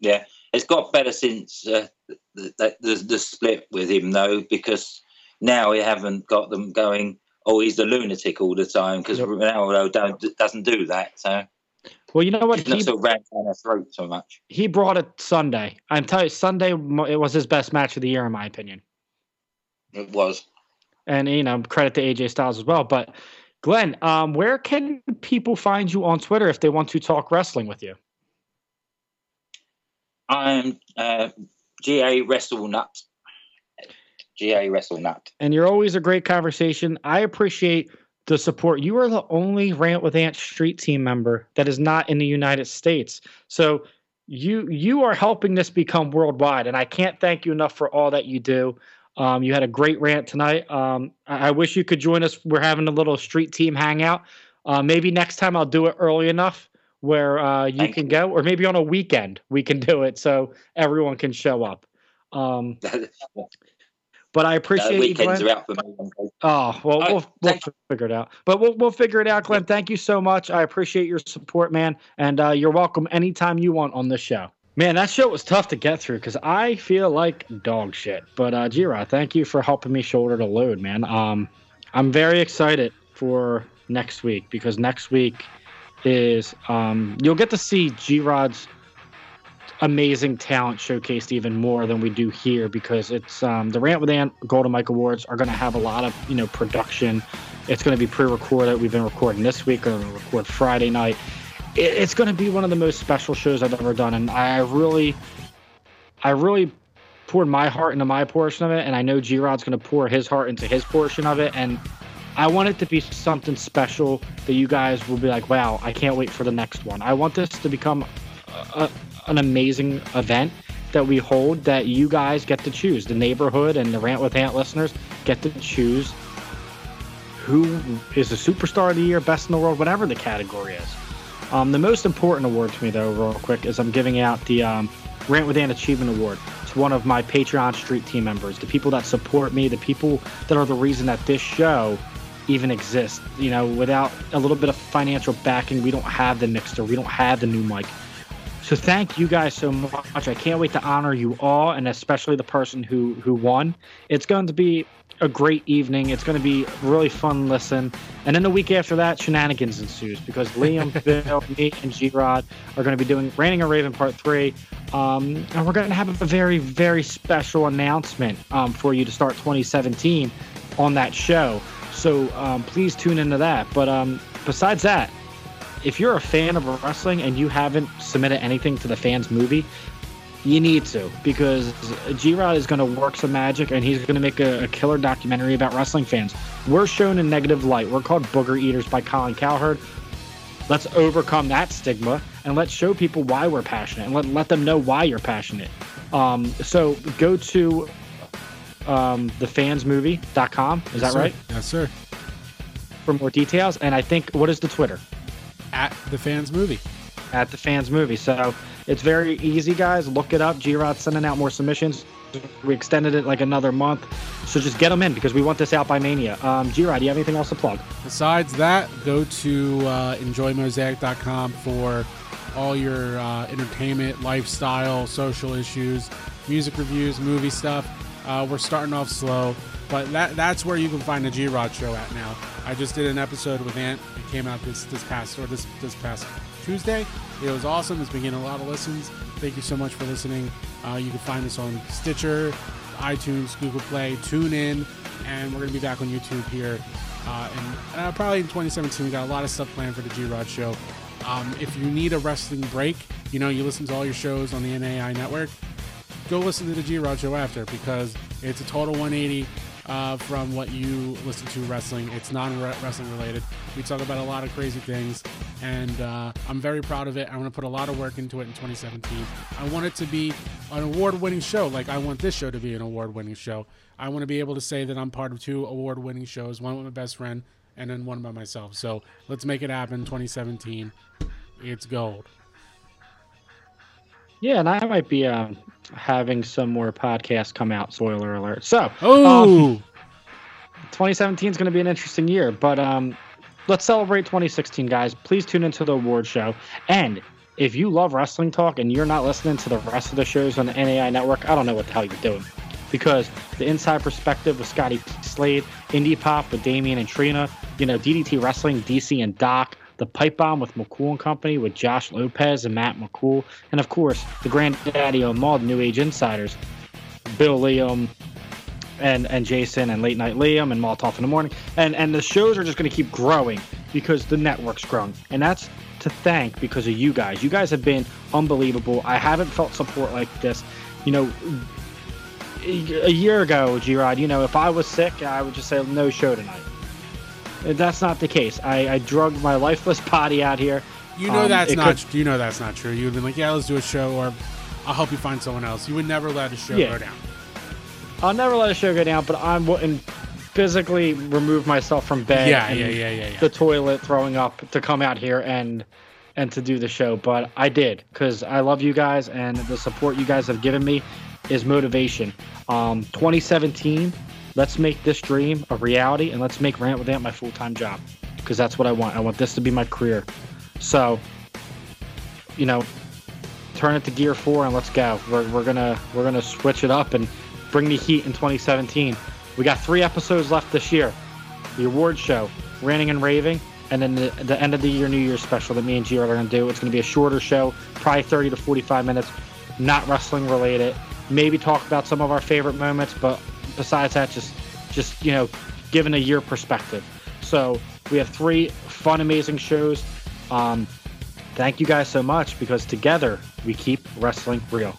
Speaker 10: Yeah, it's got better since uh, the, the, the split with him though, because now we haven't got them going. Oh, he's the lunatic all the time because Ronaldo don't doesn't do that. So
Speaker 1: Well, you know what?
Speaker 10: he's
Speaker 1: He,
Speaker 10: sort of ran down their throat so much.
Speaker 1: he brought it Sunday. I'm telling you, Sunday, it was his best match of the year, in my opinion.
Speaker 10: It was.
Speaker 1: and you know credit to AJ Styles as well. But Glenn, um, where can people find you on Twitter if they want to talk wrestling with you?
Speaker 10: I'm uh, GA Wrestle Nut. GA Wrestle Nut.
Speaker 1: And you're always a great conversation. I appreciate the support. You are the only Rant with Ant Street team member that is not in the United States. So you you are helping this become worldwide, and I can't thank you enough for all that you do. Um, you had a great rant tonight. Um, I, I wish you could join us. We're having a little street team hangout. Uh, maybe next time I'll do it early enough where uh, you
Speaker 10: Thank
Speaker 1: can go, or maybe on a weekend we can do it so everyone can show up. Um, but I appreciate you,
Speaker 10: weekends
Speaker 1: Glenn.
Speaker 10: are out for me.
Speaker 1: Oh well,
Speaker 10: All right,
Speaker 1: we'll, we'll figure it out. But we'll we'll figure it out, Glenn. Thank you so much. I appreciate your support, man, and uh, you're welcome anytime you want on this show. Man, that show was tough to get through because I feel like dog shit. But uh, G-Rod, thank you for helping me shoulder the load, man. Um, I'm very excited for next week because next week is um, you'll get to see G-Rod's amazing talent showcased even more than we do here because it's um, the Rant with Ant Golden Mic Awards are going to have a lot of you know production. It's going to be pre-recorded. We've been recording this week. We're going to record Friday night. It, it's going to be one of the most special shows I've ever done, and I really, I really poured my heart into my portion of it, and I know G Rod's going to pour his heart into his portion of it, and I want it to be something special that you guys will be like, wow, I can't wait for the next one. I want this to become a, an amazing event that we hold that you guys get to choose. The neighborhood and the Rant with Ant listeners get to choose who is the superstar of the year, best in the world, whatever the category is. Um, the most important award to me, though, real quick, is I'm giving out the um, Rant with Ant Achievement Award to one of my Patreon Street team members, the people that support me, the people that are the reason that this show even exists. You know, without a little bit of financial backing, we don't have the mixer, we don't have the new mic. So thank you guys so much. I can't wait to honor you all, and especially the person who who won. It's going to be a great evening. It's going to be really fun listen. And then the week after that, shenanigans ensues because [laughs] Liam, Bill, me, and G Rod are going to be doing Ranting and Raving Part 3. Um, and we're going to have a very, very special announcement um, for you to start 2017 on that show. So um, please tune into that. But um, besides that, if you're a fan of wrestling and you haven't submitted anything to the fans movie, You need to because G Rod is going to work some magic and he's going to make a, a killer documentary about wrestling fans. We're shown in negative light. We're called booger eaters by Colin Cowherd. Let's overcome that stigma and let's show people why we're passionate and let, let them know why you're passionate. Um, so go to um, thefansmovie.com. Is
Speaker 4: Yes,
Speaker 1: that
Speaker 4: sir.
Speaker 1: right?
Speaker 4: Yes, sir.
Speaker 1: For more details. And I think, what is the Twitter?
Speaker 4: At the fans movie.
Speaker 1: at the fans movie. So it's very easy, guys. Look it up. G Rod's sending out more submissions. We extended it like another month. So just get them in because we want this out by Mania. Um, G Rod, do you have anything else to plug?
Speaker 4: Besides that, go to uh, enjoymosaic.com for all your uh, entertainment, lifestyle, social issues, music reviews, movie stuff. Uh, we're starting off slow, but that that's where you can find the G Rod show at now. I just did an episode with Ant. It came out this this past or this this past Tuesday. It was awesome. It's been getting a lot of listens. Thank you so much for listening. Uh, you can find us on Stitcher, iTunes, Google Play, TuneIn, and we're gonna be back on YouTube here. Uh, and uh, probably in 2017, we got a lot of stuff planned for the G Rod show. Um, if you need a wrestling break, you know, you listen to all your shows on the NAI network, go listen to the G Rod show after because it's a total 180 uh, from what you listen to wrestling. It's non wrestling related. We talk about a lot of crazy things, and uh, I'm very proud of it. I'm going to put a lot of work into it in 2017. I want it to be an award winning show. Like, I want this show to be an award winning show. I want to be able to say that I'm part of two award winning shows one with my best friend and then one by myself. So let's make it happen 2017. It's gold.
Speaker 1: Yeah, and I might be um, having some more podcasts come out. Spoiler alert. So,
Speaker 4: Oh,
Speaker 1: um, 2017 is going to be an interesting year, but um, let's celebrate 2016, guys. Please tune into the award show. And if you love wrestling talk and you're not listening to the rest of the shows on the NAI network, I don't know what the hell you're doing. Because the inside perspective with Scotty Slade, Indie Pop with Damien and Trina, you know, DDT Wrestling, DC and Doc, the Pipe Bomb with McCool and Company with Josh Lopez and Matt McCool, and of course, the granddaddy of all the New Age Insiders, Bill Liam, and and Jason and Late Night Liam and Molotov in the morning. And and the shows are just going to keep growing because the network's growing. And that's to thank because of you guys. You guys have been unbelievable. I haven't felt support like this. You know, a year ago, G-Rod, you know, if I was sick, I would just say no show tonight. That's not the case. I, I drugged my lifeless [laughs] body out here.
Speaker 4: You know
Speaker 1: Um,
Speaker 4: that's not.
Speaker 1: could-
Speaker 4: you know that's not true. You've been like, yeah, let's do a show, or I'll help you find someone else. You would never let a show
Speaker 1: Yeah.
Speaker 4: go down.
Speaker 1: I'll never let a show go down, but I wouldn't physically remove myself from bed.
Speaker 4: Yeah, yeah, yeah, yeah, yeah.
Speaker 1: The toilet, throwing up to come out here and and to do the show. But I did because I love you guys and the support you guys have given me is motivation. Um, 2017, let's make this dream a reality and let's make Rant with Ant my full time job because that's what I want. I want this to be my career. So, you know, turn it to gear four and let's go. We're, we're gonna we're gonna switch it up and bring the heat in 2017. We got three episodes left this year. The award show, ranting and raving, and then the, the end of the year New Year's special that me and Gio are gonna do. It's gonna be a shorter show, probably 30 to 45 minutes, not wrestling related. Maybe talk about some of our favorite moments, but besides that, just just you know, given a year perspective. So we have three fun, amazing shows. Um, thank you guys so much because together we keep wrestling real.